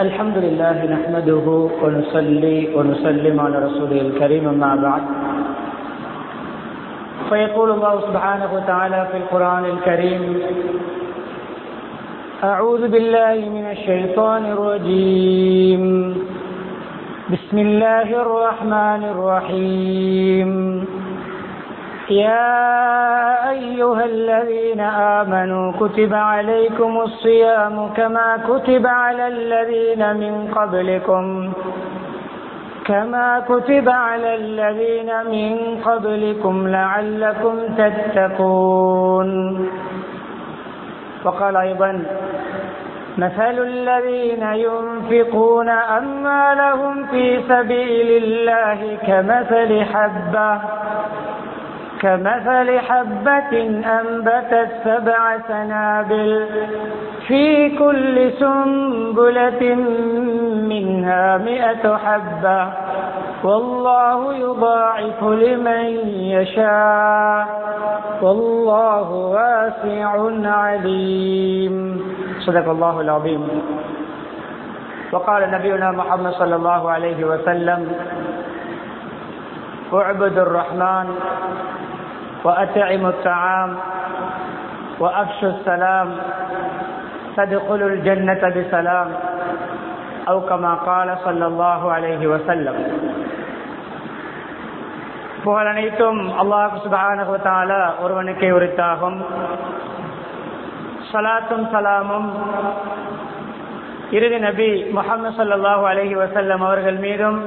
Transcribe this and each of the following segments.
الحمد لله نحمده ونصلي ونسلم على رسوله الكريم أما بعد. فيقول الله سبحانه وتعالى في القرآن الكريم أعوذ بالله من الشيطان الرجيم. بسم الله الرحمن الرحيم. يا أيها الذين آمنوا كتب عليكم الصيام كما كتب على الذين من قبلكم كما كتب على الذين من قبلكم لعلكم تتقون. وقال أيضا مثل الذين ينفقون أموالهم في سبيل الله كمثل حبة كمثل حبة أنبتت سبع سنابل في كل سنبلة منها مئة حبة. والله يضاعف لمن يشاء. والله واسع عليم. صدق الله العظيم. وقال نبينا محمد صلى الله عليه وسلم اعبدوا الرحمن وأطعموا الطعام وأفشوا السلام تدخلوا الجنة بسلام أو كما قال صلى الله عليه وسلم புகழ் அனைத்தும் அல்லாஹ் சுபானகுவத்தால ஒருவனுக்கே உரித்தாகும் சலாத்தும் சலாமும் இறுதி நபி முகமது சல்லாஹூ அலஹி வசல்லம் அவர்கள் மீதும்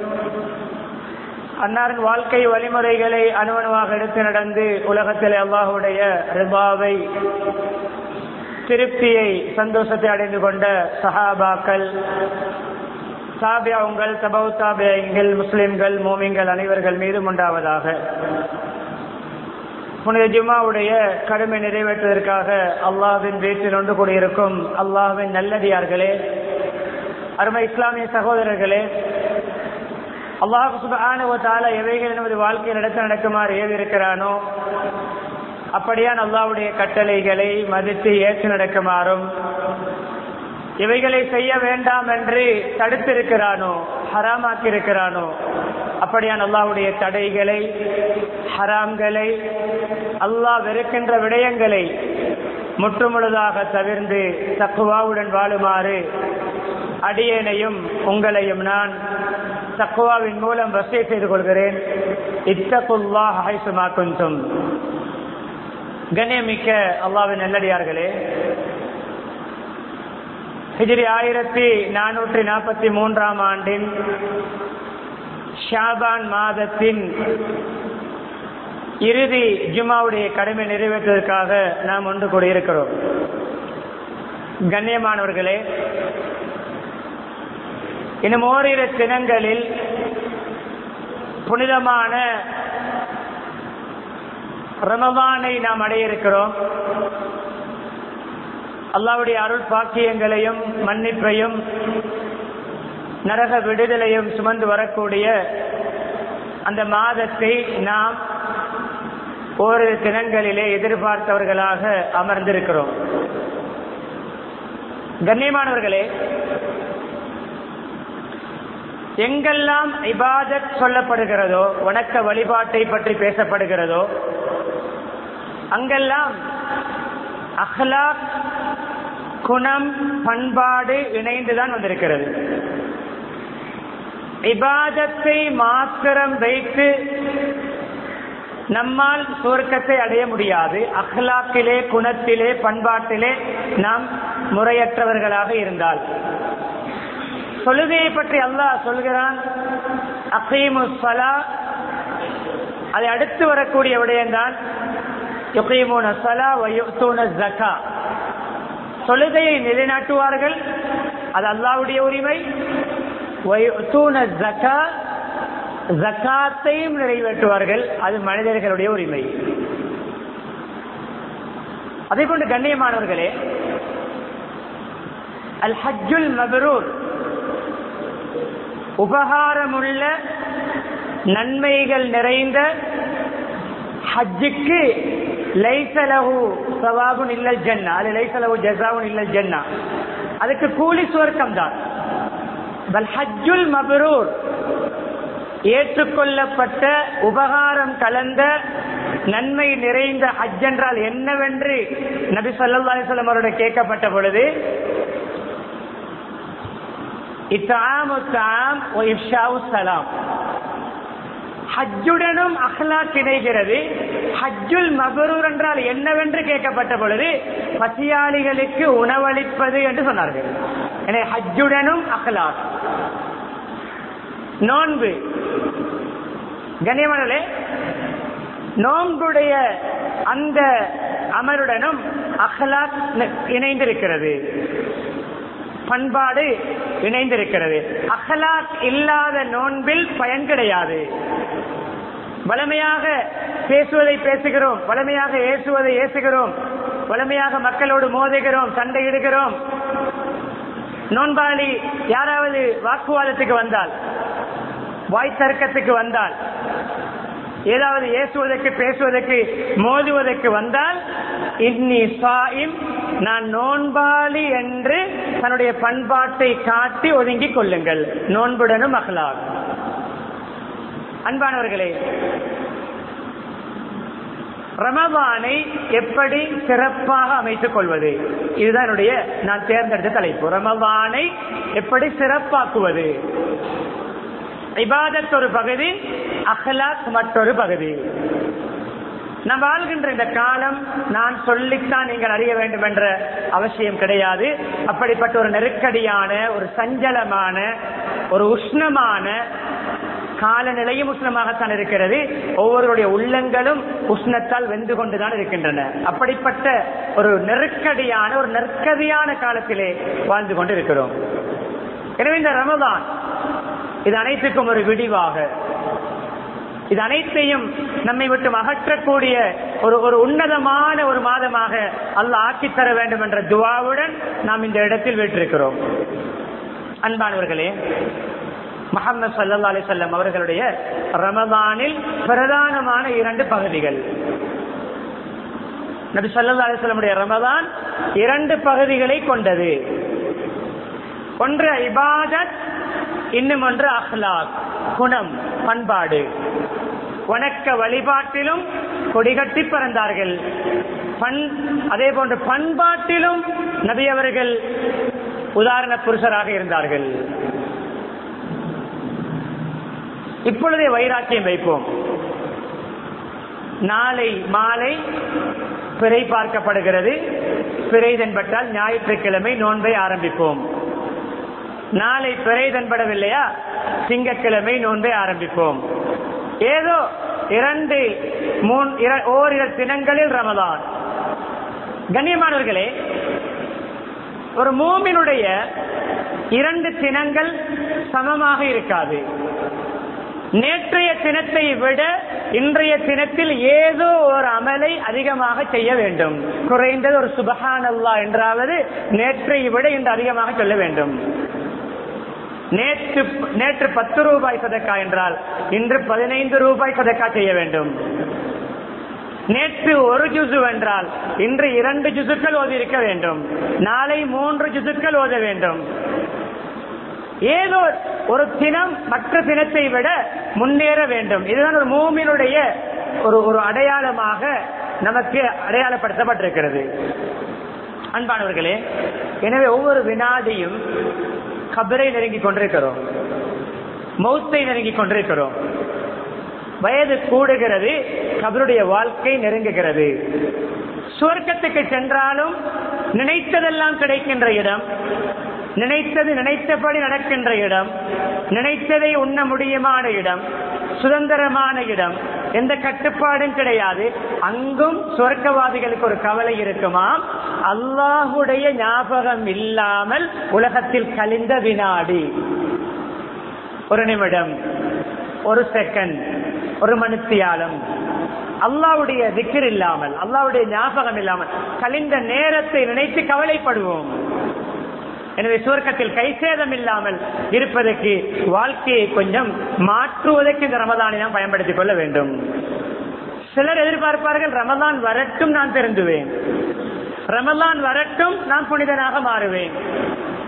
அன்னாரின் வாழ்க்கை வழிமுறைகளை அணுவணுவாக எடுத்து நடந்து உலகத்தில் அல்லாஹுடைய ரிபாவை திருப்தியை சந்தோஷத்தை அடைந்து கொண்ட சஹாபாக்கள் சாபியாவுங்கள் சபவு தாபியங்கள் முஸ்லிம்கள் மோமிங்கள் அனைவர்கள் மீதும் உண்டாவதாக. புனித ஜுமாவுடைய கடுமை நிறைவேற்றுவதற்காக அல்லாஹின் வீட்டில் ஒன்று கூடியிருக்கும் அல்லாஹின் நல்லடியார்களே அருமை இஸ்லாமிய சகோதரர்களே அல்லாஹு சுபானுவத்தால எவைகள் நமது வாழ்க்கையில் நடத்த நடக்குமாறு ஏவி இருக்கிறானோ அப்படியான் அல்லாவுடைய கட்டளைகளை மதித்து ஏற்று நடக்குமாறும் இவைகளை செய்ய வேண்டாம் என்று தடுத்திருக்கிறானோ ஹராமாக்கி இருக்கிறானோ அப்படியான் அல்லாவுடைய தடைகளை ஹராம்களை அல்லாஹ் வெறுக்கின்ற விடயங்களை முற்றுமுழுதாக தவிர்ந்து தக்குவாவுடன் வாழுமாறு அடியேனையும் உங்களையும் நான் தக்குவாவின் மூலம் வசதி செய்து கொள்கிறேன். இத்தகுல்லா ஹைசுமா குந்தும் கண்ணியமிக்க அல்லாவின் நல்லடியார்களே ஹிஜிரி ஆயிரத்தி நானூற்றி நாற்பத்தி மூன்றாம் ஆண்டின் ஷாபான் மாதத்தின் இறுதி ஜுமாவுடைய கடமை நிறைவேற்றுவதற்காக நாம் ஒன்று கூடியிருக்கிறோம். கண்ணியமானவர்களே இன்னும் ஓரிரு தினங்களில் புனிதமான ரமவானை நாம் அடைய இருக்கிறோம் அல்லாவுடைய அருள் பாக்கியங்களையும் மன்னிப்பையும் நரக விடுதலையும் சுமந்து வரக்கூடிய அந்த மாதத்தை நாம் ஓரிரு தினங்களிலே எதிர்பார்த்தவர்களாக அமர்ந்திருக்கிறோம். கண்ணியமானவர்களே எங்கெல்லாம் இபாதத் சொல்லப்படுகிறதோ வணக்க வழிபாட்டை பற்றி பேசப்படுகிறதோ அங்கெல்லாம் அஹ்லாக் குணம் பண்பாடு இணைந்துதான் வந்திருக்கிறது. இபாதத்தை மாத்திரம் வைத்து நம்மால் சுவர்க்கத்தை அடைய முடியாது. அஹ்லாக்கிலே குணத்திலே பண்பாட்டிலே நாம் முறையற்றவர்களாக இருந்தால். தொழுகையை பற்றி அல்லாஹ் சொல்கிறான் அசீமு சலா அதை அடுத்து வரக்கூடிய விடயம்தான் யுகீமுன சலா வயுத்தூன ஜக்கா தொழுகையை நிலைநாட்டுவார்கள் அது அல்லாவுடைய உரிமை. வயுத்தூன ஜக்கா ஜக்காத்தையும் நிறைவேற்றுவார்கள் அது மனிதர்களுடைய உரிமை. அதே போன்று கண்ணியமானவர்களே அல் ஹஜ்ஜுல் மபரூர் உபகாரமுள்ள நன்மைகள் நிறைந்த ஹஜ்ஜுக்கு லைசலகு சவாபுன் இல்லல் ஜன்னா அது லைசலகு ஜசாவுன் இல்லல் ஜன்னா. அதுக்கு கூலி சுவர்க்கம் தான். பல் ஹஜ்ஜுல் மபரூர் ஏற்றுக்கொள்ளப்பட்ட உபகாரம் கலந்த நன்மை நிறைந்த ஹஜ் என்றால் என்னவென்று நபி சொல்லா அலிஸ்லாம் அவருடைய கேட்கப்பட்ட பொழுது இத்தாம் தாம் சலாம் ஹஜ்ஜுடனும் அஹ்லா இணைகிறது ஹஜ்ஜுல் மபரூர் என்றால் என்னவென்று கேட்கப்பட்ட பொழுது பசியாளிகளுக்கு உணவளிப்பது என்று சொன்னார்கள். எனவே ஹஜ்ஜுடனும் அஹ்லாக் நோன்பு கண்ணியமானே நோன்புடைய அந்த அமருடனும் அஹ்லாக் இணைந்திருக்கிறது பண்பாடு இணைந்திருக்கிறது. அகலாத் இல்லாத நோன்பில் பயன் கிடையாது. வளமையாக பேசுவதை பேசுகிறோம் வளமையாக ஏசுவதை ஏசுகிறோம் வளமையாக மக்களோடு மோதுகிறோம் சண்டையிடுகிறோம். நோன்பாளி யாராவது வாக்குவாதத்துக்கு வந்தால் வாய் தர்க்கத்துக்கு வந்தால் ஏதாவது ஏசுவதற்கு பேசுவதற்கு மோதுவதற்கு வந்தால் இன்னி சாயிம் நான் நோன்பாளி என்று தன்னுடைய பண்பாட்டை காட்டி ஒதுங்கிக் கொள்ளுங்கள். நோன்புடனும் அகலாக. அன்பானவர்களே ரமபானை எப்படி சிறப்பாக அமைத்துக் கொள்வது? இதுதான் என்னுடைய நான் தேர்ந்தெடுத்த தலைப்பு. ரமபானை எப்படி சிறப்பாக்குவது? இபாதத் ஒரு பகுதி அஹ்லாக் மற்றொரு பகுதி. நாம் வாழ்கின்ற இந்த காலம் நான் சொல்லித்தான் நீங்கள் அறிய வேண்டும் என்ற அவசியம் கிடையாது. அப்படிப்பட்ட ஒரு நெருக்கடியான ஒரு சஞ்சலமான ஒரு உஷ்ணமான காலநிலையும் உஷ்ணமாகத்தான் இருக்கிறது. ஒவ்வொருடைய உள்ளங்களும் உஷ்ணத்தால் வெந்து கொண்டுதான் இருக்கின்றன. அப்படிப்பட்ட ஒரு நெருக்கடியான ஒரு நெருக்கடியான காலத்திலே வாழ்ந்து கொண்டு இருக்கிறோம் எனவே இந்த ரமதான் இது அனைத்துக்கும் ஒரு விடிவாக. இது அனைத்தையும் நம்மை விட்டு அகற்றக்கூடிய ஒரு ஒரு உன்னதமான ஒரு மாதமாக அல்ல ஆக்கித்தர வேண்டும் என்ற துவாவுடன் நாம் இந்த இடத்தில் வீட்டிருக்கிறோம் அன்பானவர்களே முகமது சல்லா அலி சொல்லம் அவர்களுடைய ரமதானில் பிரதானமான இரண்டு பகுதிகள். நபி சல்லா அலிஸ்லமுடைய ரமதான் இரண்டு பகுதிகளை கொண்டது. ஒன்று இபாதத் இன்னும் ஒன்று அஹ்லாக் குணம். பண்பாடு. வணக்க வழிபாட்டிலும் கொடிகட்டி பிறந்தார்கள். பண் அதே போன்ற பண்பாட்டிலும் நபி அவர்கள் உதாரண புருஷராக இருந்தார்கள். இப்பொழுதே வைராக்கியம் வைப்போம். நாளை மாலை பிறை பார்க்கப்படுகிறது. பிறை தென்பட்டால் ஞாயிற்றுக்கிழமை நோன்பை ஆரம்பிப்போம். நாளை பிறை தென்படவில்லையா? திங்கக்கிழமை நோன்பை ஆரம்பிப்போம். ஏதோ இரண்டு மூன் ஓரிரு தினங்களில் ரமதான். கண்ணியமானவர்களே ஒரு மூமினுடைய இரண்டு தினங்கள் சமமாக இருக்காது. நேற்றைய தினத்தை விட இன்றைய தினத்தில் ஏதோ ஒரு அமலை அதிகமாக செய்ய வேண்டும். குறைந்தது ஒரு சுபஹான் அல்லா என்றாவது நேற்றை விட இன்று அதிகமாக சொல்ல வேண்டும். நேற்று நேற்று பத்து ரூபாய் சதக்கா என்றால் இன்று பதினைந்து ரூபாய் சதக்கா செய்ய வேண்டும். நேற்று ஒரு ஜுசு என்றால் இன்று இரண்டு ஜுசுக்கள் ஓதி இருக்க வேண்டும். நாளை மூன்று ஜுசுக்கள் ஓத வேண்டும். ஏதோ ஒரு தினம் மற்ற தினத்தை விட முன்னேற வேண்டும். இதுதான் ஒரு மூமினுடைய ஒரு ஒரு அடையாளமாக நமக்கு அடையாளப்படுத்தப்பட்டிருக்கிறது. அன்பானவர்களே எனவே ஒவ்வொரு வினாடியும் கபரை நெருங்கி கொண்டிருக்கிறோம். மௌத்தை நெருங்கி கொண்டிருக்கிறோம். வயது கூடுகிறது கபருடைய வாழ்க்கை நெருங்குகிறது. சுவர்க்கத்துக்கு சென்றாலும் நினைத்ததெல்லாம் கிடைக்கின்ற இடம். நினைத்தது நினைத்தபடி நடக்கின்ற இடம். நினைத்ததை உண்ண முடியுமான இடம். சுதந்திரமான இடம். எந்த கட்டுப்பாடும் கிடையாது. அங்கும் சொர்க்கவாதிகளுக்கு ஒரு கவலை இருக்குமாம் அல்லாஹுடைய ஞாபகம் இல்லாமல் உலகத்தில் கழிந்த வினாடி. ஒரு நிமிடம் ஒரு செகண்ட் ஒரு மனுத்தியாலம். அல்லாவுடைய திக்கர் இல்லாமல் அல்லாவுடைய ஞாபகம் இல்லாமல் கழிந்த நேரத்தை நினைத்து கவலைப்படுவோம். எனவே சுவர்க்கத்தில் கைசேதம் இல்லாமல் இருப்பதற்கு வாழ்க்கையை கொஞ்சம் மாற்றுவதற்கு இந்த ரமதானை நாம் பயன்படுத்திக் கொள்ள வேண்டும். சிலர் எதிர்பார்ப்பார்கள் ரமதான் வரட்டும் நான் திருந்துவேன். ரமதான் வரட்டும் நான் புனிதனாக மாறுவேன்.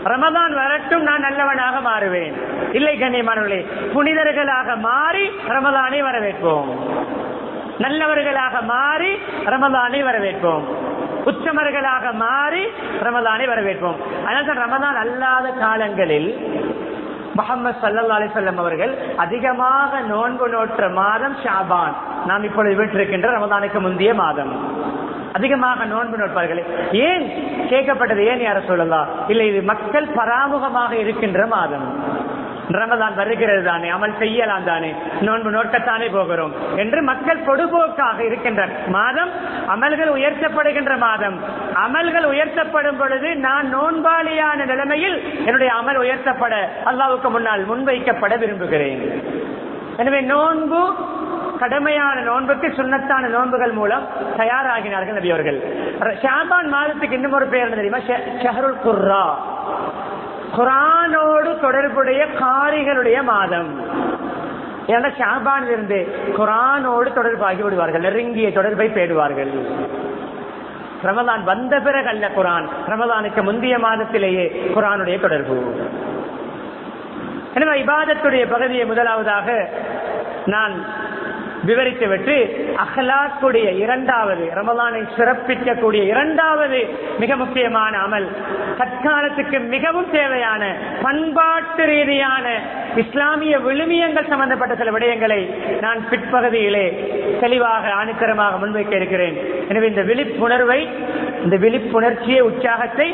ரமதான் வரட்டும் நான் நல்லவனாக மாறுவேன். இல்லை கண்ணியமானவர்களே புனிதர்களாக மாறி ரமதானை வரவேற்போம். நல்லவர்களாக மாறி ரமதானை வரவேற்போம். உச்சமர்களாக மாறி ரமதானை வரவேற்போம். அதனால ரமதான் அல்லாத காலங்களில் முகமது சல்லா அலிசல்லம் அவர்கள் அதிகமாக நோன்பு நோற்ற மாதம் ஷாபான். நாம் இப்பொழுது விட்டிருக்கின்ற ரமதானுக்கு முந்தைய மாதம். அதிகமாக நோன்பு நோட்பார்கள். ஏன் கேட்கப்பட்டது? ஏன் யார சொல்லலாம் இல்லை இது மக்கள் பராமுகமாக இருக்கின்ற மாதம். ரமதான் வருகிறது தானே அமல் செய்யலாம் தானே நோன்பு நோக்கத்தானே போகிறோம் என்று மக்கள் பொடுபோக்காக இருக்கின்ற மாதம் அமல்கள் உயர்த்தப்படுகின்ற மாதம். அமல்கள் உயர்த்தப்படும் பொழுது நான் நோன்பாளியான நிலைமையில் என்னுடைய அமல் உயர்த்தப்பட அல்லாவுக்கு முன்னால் முன்வைக்கப்பட விரும்புகிறேன். எனவே நோன்பு கடமையான நோன்புக்கு சுண்ணத்தான நோன்புகள் மூலம் தயாராகினார்கள் நபி அவர்கள் ஷாபான் மாதத்துக்கு இன்னும் ஒரு பேர் தெரியுமா? ஷஹருல் குர்ரா. குரானோடு தொடர்புடைய காரிகளுடைய மாதம். ஏன்னா ஷாபான் இருந்து குரானோடு தொடர்பாகி விடுவார்கள். நெருங்கிய தொடர்பை பேடுவார்கள் ரமதான் வந்த பிறகு அல்ல குரான். ரமதானுக்கு முந்தைய மாதத்திலேயே குரானுடைய தொடர்பு. எனவே இபாதத்துடைய பகுதியை முதலாவதாக நான் விவரித்துவிட்டு அஹ்லாக்குடைய இரண்டாவது ரமலானை சிறப்பிக்கக்கூடிய இரண்டாவது மிக முக்கியமான அமல். தற்காலத்துக்கு மிகவும் தேவையான பண்பாட்டு ரீதியான இஸ்லாமிய விழுமியங்கள் சம்பந்தப்பட்ட சில விடயங்களை நான் பிற்பகுதியிலே தெளிவாக அனுக்கரமாக முன்வைக்க இருக்கிறேன். எனவே இந்த விழிப்புணர்வை இந்த விழிப்புணர்ச்சியை உற்சாகத்தை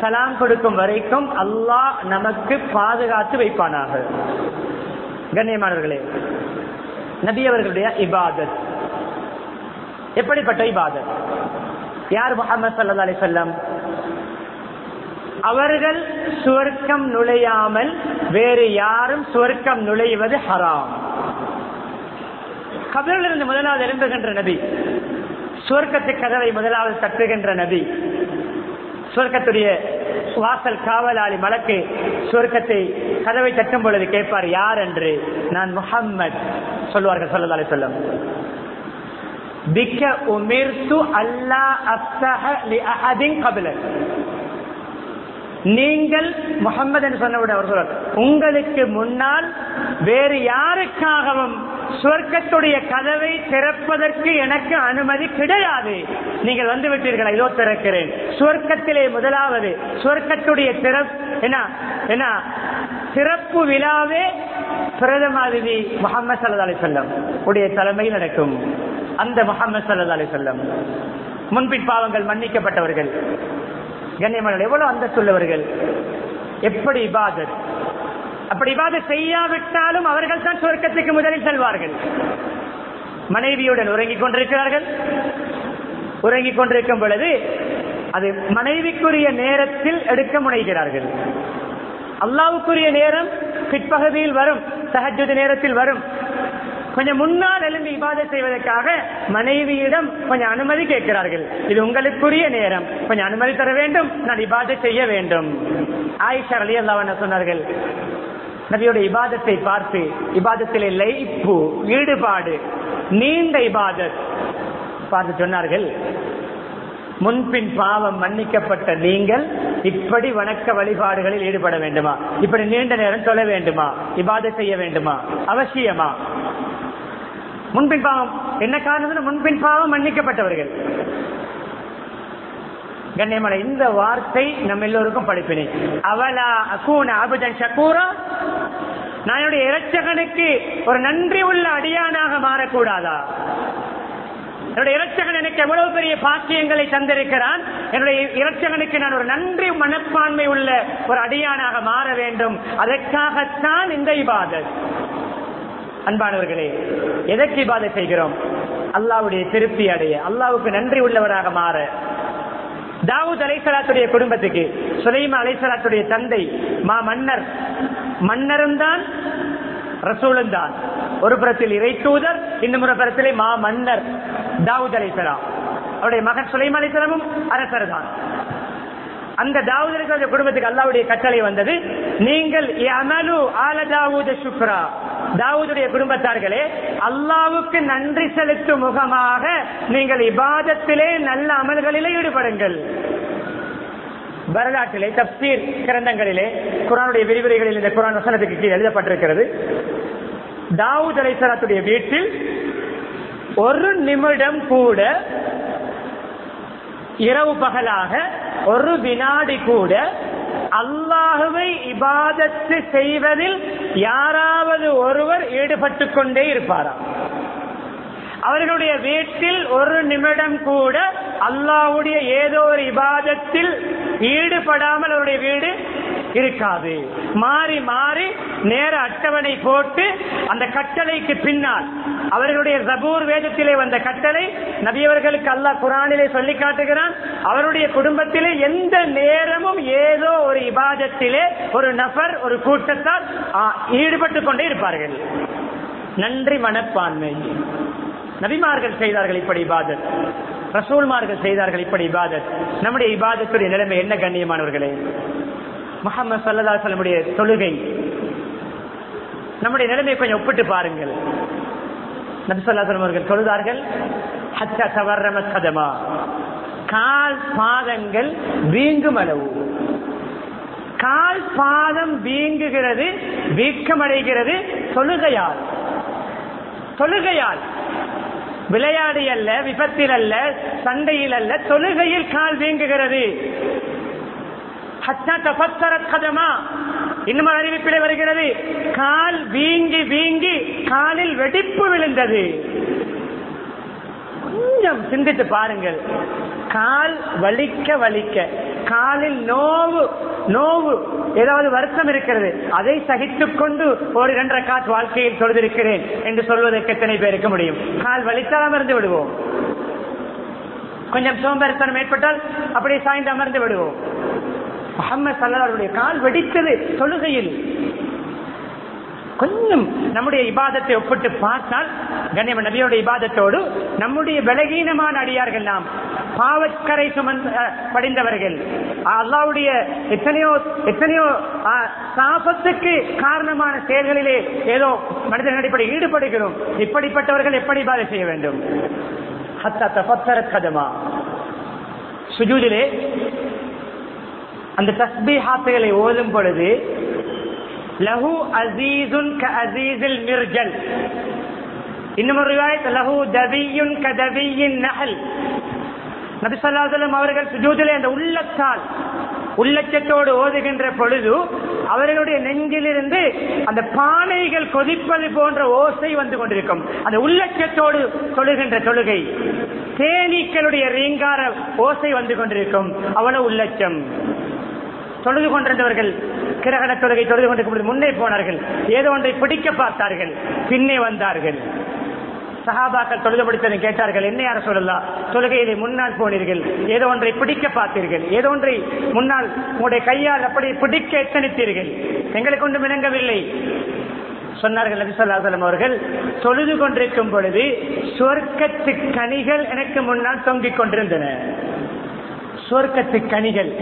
சலாம் கொடுக்கும் வரைக்கும் அல்லாஹ் நமக்கு பாதுகாத்து வைப்பானாக. கண்ணியமானவர்களே நபி அவர்களுடைய இபாதத். எப்படிப்பட்ட இபாதத்? யார் முகமது சல்லா அலி சொல்லம் அவர்கள் சுவர்க்கம் நுழையாமல் வேறு யாரும் சுவர்க்கம் நுழைவது ஹராம். கபிலிருந்து முதலாவது எழும்புகின்ற நபி சுவர்க்கத்து கதவை முதலாவது தட்டுகின்ற நபி சுவர்க்கத்துடைய வாசல் காவலாளி மலக்கு சுவர்க்கத்தை கதவை தட்டும் பொழுது கேட்பார் யார் என்று? நான் முகம்மது சொல்லுவார்கள் சொல்லதாலே சொல்லும் பிக்க உமிர்த்து அல்லா லி அஹதின் நீங்கள் முகமது என்று சொன்னவுடன் அவர் சொல்றார் உங்களுக்கு முன்னால் வேறு யாருக்காகவும் சுவர்க்கத்துடைய கதவை திறப்பதற்கு எனக்கு அனுமதி கிடையாது. நீங்கள் வந்து விட்டீர்கள்? இதோ திறக்கிறேன். சுவர்க்கத்திலே முதலாவது சுவர்க்கத்துடைய திற என்ன என்ன சிறப்பு விழாவே பிரதமாதிபதி முகமது சல்லா அலி சொல்லம் உடைய தலைமையில் நடக்கும். அந்த முகமது சல்லா அலி சொல்லம் முன்பின் பாவங்கள் மன்னிக்கப்பட்டவர்கள் கண்ணியமான எவ்வளவு அந்தஸ்துள்ளவர்கள் எப்படி இபாதத் அப்படி இபாதத் செய்யாவிட்டாலும் அவர்கள் தான் சுவர்க்கத்துக்கு முதலில் செல்வார்கள். மனைவியுடன் உறங்கிக் கொண்டிருக்கிறார்கள். உறங்கிக் கொண்டிருக்கும் பொழுது அது மனைவிக்குரிய நேரத்தில் எடுக்க முனைகிறார்கள். அல்லாவுக்குரிய நேரம் பிற்பகுதியில் வரும் சஹஜது நேரத்தில் வரும். கொஞ்சம் முன்னால் எழுந்து இபாதை செய்வதற்காக மனைவியிடம் கொஞ்சம் அனுமதி கேட்கிறார்கள். இது உங்களுக்குரிய நேரம். கொஞ்சம் அனுமதி தர வேண்டும் நான் இபாதை செய்ய வேண்டும். ஆயிஷா அலி அல்லா சொன்னார்கள் நபியோட இபாதத்தை பார்த்து இபாதத்திலே லைப்பு ஈடுபாடு நீண்ட இபாதத் பார்த்து சொன்னார்கள் முன்பின் பாவம் மன்னிக்கப்பட்ட நீங்கள் இப்படி வணக்க வழிபாடுகளில் ஈடுபட வேண்டுமா? இப்படி நீண்ட நேரம் சொல்ல வேண்டுமா? இபாதை செய்ய வேண்டுமா? அவசியமா? முன்பின் பாவம். என்ன காரணம் முன்பின் பாவம் மன்னிக்கப்பட்டவர்கள். கண்ணியமலை இந்த வார்த்தை நம்ம எல்லோருக்கும் படிப்பினை. அவலா அகூன அபுதன் சக்கூரா நான் என்னுடைய இரட்சகனுக்கு ஒரு நன்றி உள்ள அடியானாக மாறக்கூடாதா? என்னுடைய இரட்சகன் எனக்கு எவ்வளவு பெரிய பாக்கியங்களை தந்திருக்கிறான்? என்னுடைய இரட்சகனுக்கு நான் ஒரு நன்றி மனப்பான்மை உள்ள ஒரு அடியானாக மாற வேண்டும். அதற்காகத்தான் இந்த இபாதத். அன்பானவர்களே எதற்கு இபாதை செய்கிறோம்? அல்லாவுடைய திருப்தி அடைய அல்லாவுக்கு நன்றி உள்ளவராக மாற. தாவூத் அலைசலாத்துடைய குடும்பத்துக்கு சுலைமா அலைசலாத்துடைய தந்தை மா மன்னர். மன்னரும் தான் ரசூலன் தான் ஒரு புறத்தில் இறை தூதர் இன்னும் ஒரு புறத்திலே மா மன்னர் தாவூத் அலிசலாம் அவருடைய மகன் சுலைமா அலிசலமும் அரசர் தான். அந்த தாவூத் அலைசலாத்துடைய குடும்பத்துக்கு அல்லாவுடைய கட்டளை வந்தது நீங்கள் அமலு சுக்ரா தாவூதுடைய குடும்பத்தார்களே அல்லாவுக்கு நன்றி செலுத்தும் முகமாக நீங்கள் இபாதத்திலே நல்ல அமல்களிலே ஈடுபடுங்கள். வரலாற்றிலே தப்சீர் கிரந்தங்களிலே குரானுடைய விரிவுரைகளில் இந்த குரான் வசனத்துக்கு கீழ் எழுதப்பட்டிருக்கிறது. தாவூத் அலைசலாத்துடைய வீட்டில் ஒரு நிமிடம் கூட இரவு பகலாக ஒரு வினாடி கூட அல்லாஹுவை இபாதத்து செய்வதில் யாராவது ஒருவர் ஈடுபட்டு கொண்டே இருப்பாராம் அவர்களுடைய வீட்டில் ஒரு நிமிடம் கூட அல்லாஹ்வுடைய ஏதோ ஒரு இபாதத்தில் ஈடுபடாமல் அவருடைய வீடு இருக்காது. மாறி மாறி நேர அட்டவணை போட்டு அந்த கட்டளைக்கு பின்னால் அவர்களுடைய ஜபூர் வேதத்திலே வந்த கட்டளை நபியவர்களுக்கு அல்லாஹ் குரானிலே சொல்லி காட்டுகிறான் அவருடைய குடும்பத்திலே எந்த நேரமும் ஏதோ ஒரு இபாதத்திலே ஒரு நபர் ஒரு கூட்டத்தால் ஈடுபட்டு கொண்டே இருப்பார்கள். நன்றி மனப்பான்மை. நபிமார்கள் செய்தார்கள் இப்படி இபாதத். ரசூல்மார்கள் செய்தார்கள் இப்படி இபாதத். நம்முடைய இபாதத்துடைய நிலைமை என்ன கண்ணியமானவர்களே? முகமது சல்லா சொல்லமுடைய தொழுகை. நம்முடைய நிலைமையை கொஞ்சம் ஒப்பிட்டு பாருங்கள். நபிசல்லாசலம் அவர்கள் தொழுதார்கள். ஹச்ச தவறம கதமா கால் பாதங்கள் வீங்கும் அளவு. கால் பாதம் வீங்குகிறது வீக்கமடைகிறது தொழுகையால். தொழுகையால். விளையாடி அல்ல விபத்தில் அல்ல சண்டையில் அல்ல தொழுகையில் கால் வீங்குகிறது. இன்னும் அறிவிப்பிலே வருகிறது. கால் வீங்கி வீங்கி காலில் வெடிப்பு விழுந்தது. கொஞ்சம் சிந்தித்து பாருங்கள். கால் வலிக்க வலிக்க காலில் நோவு நோவு ஏதாவது வருத்தம் இருக்கிறது. அதை சகித்துக் கொண்டு ஒரு இரண்டரை காத் வாழ்க்கையில் தொழுதிருக்கிறேன் என்று சொல்வதற்கு எத்தனை பேருக்கு முடியும்? கால் வலித்தால் அமர்ந்து விடுவோம். கொஞ்சம் சோம்பேறித்தனம் ஏற்பட்டால் அப்படியே சாய்ந்து அமர்ந்து விடுவோம். முகமது சல்லாருடைய கால் வெடித்தது தொழுகையில். கொஞ்சம் நம்முடைய இபாதத்தை ஒப்பிட்டு பார்த்தால் கண்ணியம் நபியோட இபாதத்தோடு நம்முடைய பலகீனமான அடியார்கள் நாம் பாவக்கரை சுமந்த அஹ், படிந்தவர்கள். அல்லாவுடைய எத்தனையோ எத்தனையோ சாபத்துக்கு காரணமான செயல்களிலே ஏதோ மனிதன் அடிப்படை ஈடுபடுகிறோம். இப்படிப்பட்டவர்கள் எப்படி இபாதை செய்ய வேண்டும்? ஹத்தா கதமா. சுஜூதிலே அந்த தஸ்பீஹாத்துகளை ஓதும் பொழுது லஹு அசீசுன் க அசீசில் மிர்ஜல். இன்னும் ஒரு ரிவாயத் லஹு தவியுன் க தவியின் நஹல். நபிசல்லாசலம் அவர்கள் சுஜூதிலே அந்த உள்ளத்தால் உள்ளச்சத்தோடு ஓதுகின்ற பொழுது அவர்களுடைய நெஞ்சிலிருந்து அந்த பானைகள் கொதிப்பது போன்ற ஓசை வந்து கொண்டிருக்கும். அந்த உள்ளச்சத்தோடு தொழுகின்ற தொழுகை தேனீக்களுடைய ரீங்கார ஓசை வந்து கொண்டிருக்கும். அவ்வளவு உள்ளச்சம். தொழுது கொண்டிருந்தவர்கள் கிரகண தொழுகை தொழுது கொண்டு முன்னே போனார்கள். ஏதோ ஒன்றை பிடிக்க பார்த்தார்கள். பின்னே வந்தார்கள். சஹாபாக்கள் தொழுது பிடித்ததை கேட்டார்கள் என்ன யார சொல்லலாம் தொழுகையிலே முன்னால் போனீர்கள். ஏதோ ஒன்றை பிடிக்க பார்த்தீர்கள். ஏதோ ஒன்றை முன்னால் உங்களுடைய கையால் அப்படி பிடிக்க எத்தனித்தீர்கள்? எங்களுக்கு ஒன்றும் இணங்கவில்லை. சொன்னார்கள் நபி அவர்கள் தொழுது கொண்டிருக்கும் பொழுது சொர்க்கத்து கனிகள் எனக்கு முன்னால் தொங்கிக் கொண்டிருந்தன. சொர்க்கத்து கனிகள்.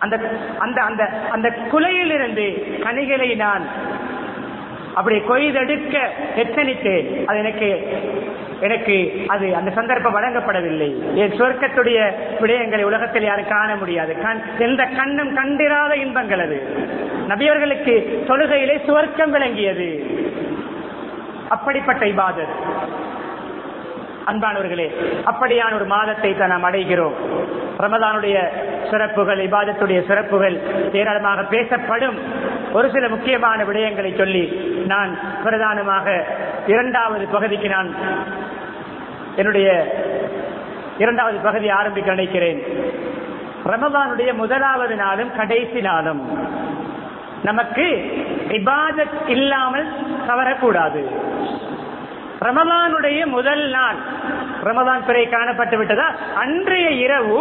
அந்த அந்த அந்த அந்த குலையிலிருந்து கனிகளை நான் அப்படி கொய்தெடுக்க எத்தனித்தேன்? அது எனக்கு எனக்கு அது அந்த சந்தர்ப்பம் வழங்கப்படவில்லை. என் சொர்க்கத்துடைய விடயங்களை உலகத்தில் யாரும் காண முடியாது. கண் எந்த கண்ணும் கண்டிராத இன்பங்கள் அது. நபியவர்களுக்கு தொழுகையிலே சுவர்க்கம் விளங்கியது. அப்படிப்பட்ட இபாதத். அன்பானவர்களே அப்படியான ஒரு மாதத்தை தான் நாம் அடைகிறோம். ரமதானுடைய சிறப்புகள் இபாதத்துடைய சிறப்புகள் ஏராளமாக பேசப்படும் ஒரு சில முக்கியமான விடயங்களை சொல்லி நான் பிரதானமாக இரண்டாவது பகுதிக்கு நான் என்னுடைய இரண்டாவது பகுதி ஆரம்பிக்க நினைக்கிறேன். ரமதானுடைய முதலாவது நாளும் கடைசி நாளும். நமக்கு இபாதத் இல்லாமல் தவறக்கூடாது. ரமலானுடைய முதல் நாள். ரமதான் பிறை காணப்பட்டு விட்டதா? அன்றைய இரவு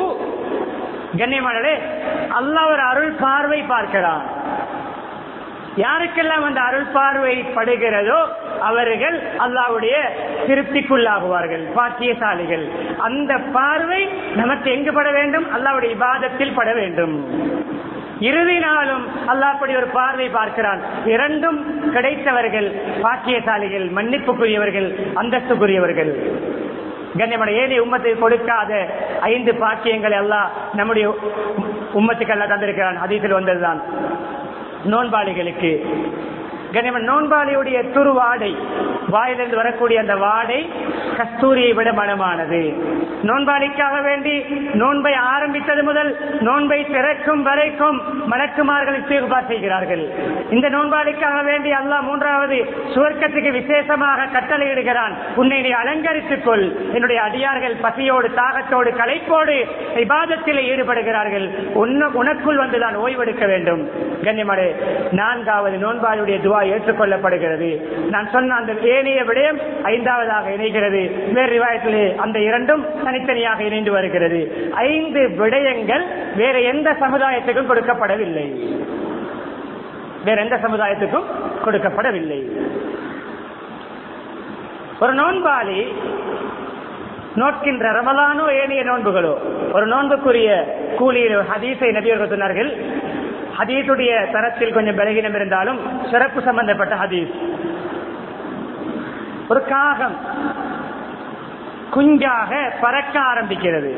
கண்ணியமானே அல்லாஹ் ஒரு அருள் பார்வை பார்க்கிறான். யாருக்கெல்லாம் அந்த அருள் பார்வை படுகிறதோ அவர்கள் அல்லாவுடைய திருப்திக்குள்ளாகுவார்கள் பாக்கியசாலிகள். அந்த பார்வை நமக்கு எங்கு பட வேண்டும்? அல்லாவுடைய விவாதத்தில் பட வேண்டும். இறுதி நாளும் அல்லாப்படி ஒரு பார்வை பார்க்கிறான். இரண்டும் கிடைத்தவர்கள் பாக்கியசாலிகள் மன்னிப்புக்குரியவர்கள் அந்தஸ்துக்குரியவர்கள். கண்ணியமான ஏழை உம்மத்தை கொடுக்காத ஐந்து பாக்கியங்களை எல்லாம் நம்முடைய உம்மத்துக்கு அல்ல தந்திருக்கிறான். அதிகத்தில் வந்ததுதான். நோன்பாளிகளுக்கு. கண்ணியமன் நோன்பாளியுடைய துருவாடை வாயிலிருந்து வரக்கூடிய அந்த வாடை கஸ்தூரியை விட மனமானது. நோன்பாளிக்காக வேண்டி நோன்பை ஆரம்பித்தது முதல் நோன்பை திறக்கும் வரைக்கும் மலக்குமார்கள் இஸ்திகுபார் செய்கிறார்கள். இந்த நோன்பாளிக்காக வேண்டி அல்லாஹ் மூன்றாவது சுவர்க்கத்துக்கு விசேஷமாக கட்டளையிடுகிறான். உன்னை நீ அலங்கரித்துக் கொள். என்னுடைய அடியார்கள் பசியோடு தாகத்தோடு களைப்போடு விவாதத்தில் ஈடுபடுகிறார்கள். உன்ன- உனக்குள் வந்துதான் ஓய்வெடுக்க வேண்டும். கண்ணியமடே நான்காவது நோன்பாளுடைய துவா ஏற்றுக்கொள்ளப்படுகிறது. நான் சொன்ன அந்த ஏனைய விடயம் ஐந்தாவதாக இணைகிறது. வேறு ரிவாயத்திலே அந்த இரண்டும் தனித்தனியாக இணைந்து வருகிறது. ஐந்து விடயங்கள் வேற எந்த சமுதாயத்துக்கும் கொடுக்கப்படவில்லை. வேற எந்த சமுதாயத்துக்கும் கொடுக்கப்படவில்லை. ஒரு நோன்பாளி நோட்கின்ற ரமலானோ ஏனைய நோன்புகளோ ஒரு நோன்புக்குரிய கூலியில் ஒரு ஹதீஸை நபியர்கள் சொன்னார்கள் ஹதீஸுடைய தரத்தில் கொஞ்சம் பலகீனம் இருந்தாலும் சிறப்பு சம்பந்தப்பட்ட ஹதீஸ். ஒரு காகம் குஞ்சாக பறக்க ஆரம்பிக்கிறது.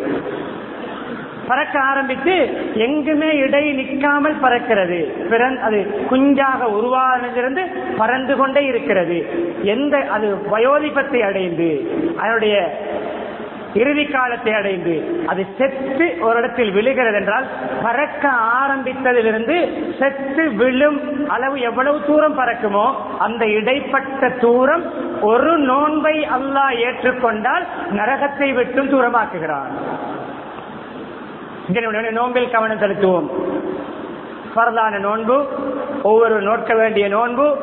பறக்க ஆரம்பித்து எங்குமே இடை நிற்காமல் பறக்கிறது. அது குஞ்சாக உருவானதிலிருந்து பறந்து கொண்டே இருக்கிறது. எந்த அது வயோதிபத்தை அடைந்து அதனுடைய இறுதி காலத்தை அடைந்து அது செத்து ஒரு இடத்தில் விழுகிறது என்றால் பறக்க ஆரம்பித்ததிலிருந்து செத்து விழும் அளவு எவ்வளவு தூரம் பறக்குமோ அந்த இடைப்பட்ட தூரம் ஒரு நோன்பை அல்லாஹ் ஏற்றுக்கொண்டால் நரகத்தை விட்டும் தூரமாக்குகிறான். நோன்பில் கவனம் செலுத்துவோம். பரதான நோன்பு ஒவ்வொரு நோட்க வேண்டிய நோன்பு